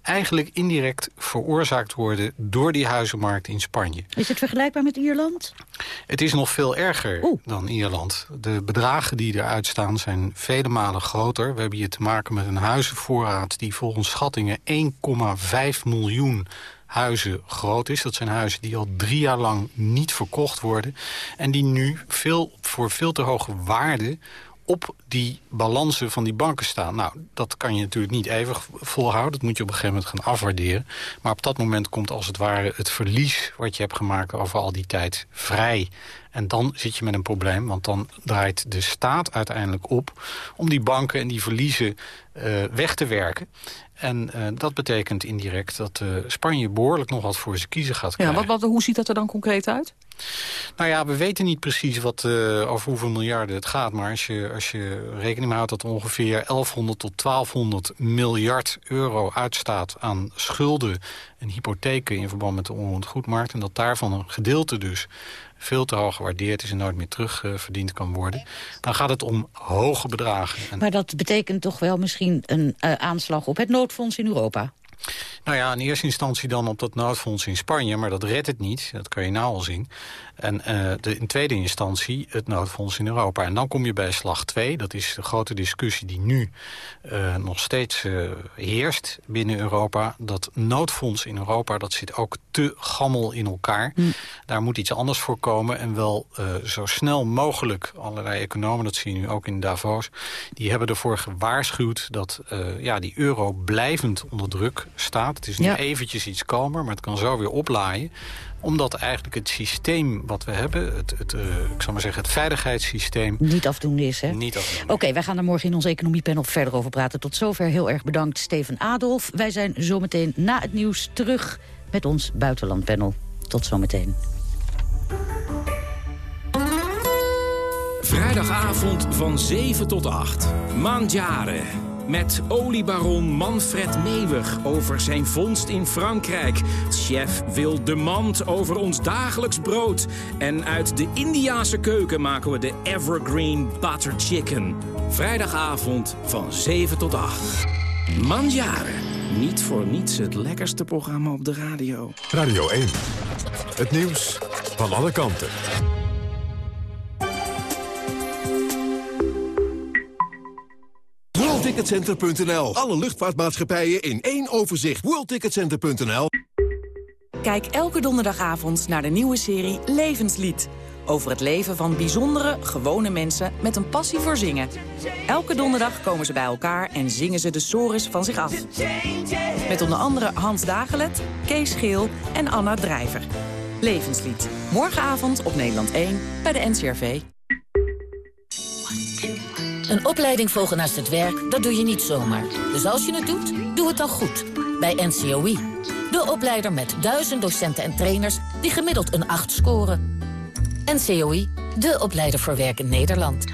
eigenlijk indirect veroorzaakt worden door die huizenmarkt in Spanje. Is het vergelijkbaar met Ierland? Het is nog veel erger dan Ierland. De bedragen die eruit staan zijn vele malen groter. We hebben hier te maken met een huizenvoorraad die volgens schattingen 1,5 miljoen huizen groot is. Dat zijn huizen die al drie jaar lang niet verkocht worden. En die nu veel, voor veel te hoge waarde op die balansen van die banken staan. Nou, dat kan je natuurlijk niet eeuwig volhouden. Dat moet je op een gegeven moment gaan afwaarderen. Maar op dat moment komt als het ware het verlies... wat je hebt gemaakt over al die tijd vrij. En dan zit je met een probleem, want dan draait de staat uiteindelijk op... om die banken en die verliezen eh, weg te werken. En eh, dat betekent indirect dat eh, Spanje behoorlijk nog wat voor zijn kiezen gaat Ja, krijgen. wat, wat, hoe ziet dat er dan concreet uit? Nou ja, we weten niet precies wat, eh, over hoeveel miljarden het gaat. Maar als je, als je rekening houdt dat ongeveer 1100 tot 1200 miljard euro uitstaat aan schulden en hypotheken in verband met de onroerend goedmarkt. En dat daarvan een gedeelte dus veel te hoog gewaardeerd is en nooit meer terugverdiend kan worden. Dan gaat het om hoge bedragen. En Maar dat betekent toch wel misschien een eh, aanslag op het noodfonds in Europa? Nou ja, in eerste instantie dan op dat noodfonds in Spanje, maar dat redt het niet. Dat kan je nou al zien. En eh, de, in tweede instantie het noodfonds in Europa. En dan kom je bij slag 2. Dat is de grote discussie die nu eh, nog steeds eh, heerst binnen Europa. Dat noodfonds in Europa, dat zit ook te gammel in elkaar. Daar moet iets anders voor komen. En wel zo snel mogelijk, allerlei economen, dat zie je nu ook in Davos... die hebben ervoor gewaarschuwd dat ja, die euro blijvend onder druk staat. Het is nu Ja. eventjes iets kalmer, maar het kan zo weer oplaaien omdat eigenlijk het systeem wat we hebben, het, het, eh, ik zal maar zeggen, het veiligheidssysteem... Niet afdoende is, hè? Niet afdoende. Oké, wij gaan er morgen in ons economiepanel verder over praten. Tot zover heel erg bedankt, Steven Adolf. Wij zijn zometeen na het nieuws terug met ons buitenlandpanel. Tot zometeen. Vrijdagavond van 7 tot 8. Mandjaren. Met oliebaron Manfred Meeuwig over zijn vondst in Frankrijk. Chef Wil de Mand over ons dagelijks brood. En uit de Indiase keuken maken we de Evergreen Butter Chicken. Vrijdagavond van 7 tot 8. Mandjaren. Niet voor niets het lekkerste programma op de radio. Radio 1. Het nieuws van alle kanten. WorldTicketCenter.nl. Alle luchtvaartmaatschappijen in één overzicht. WorldTicketCenter.nl. Kijk elke donderdagavond naar de nieuwe serie Levenslied. Over het leven van bijzondere, gewone mensen met een passie voor zingen. Elke donderdag komen ze bij elkaar en zingen ze de sores van zich af. Met onder andere Hans Dagelet, Kees Geel en Anna Drijver. Levenslied. Morgenavond op Nederland 1 bij de NCRV. Een opleiding volgen naast het werk, dat doe je niet zomaar. Dus als je het doet, doe het dan goed. Bij NCOI. De opleider met duizend docenten en trainers die gemiddeld een 8 scoren. NCOI, de opleider voor werk in Nederland.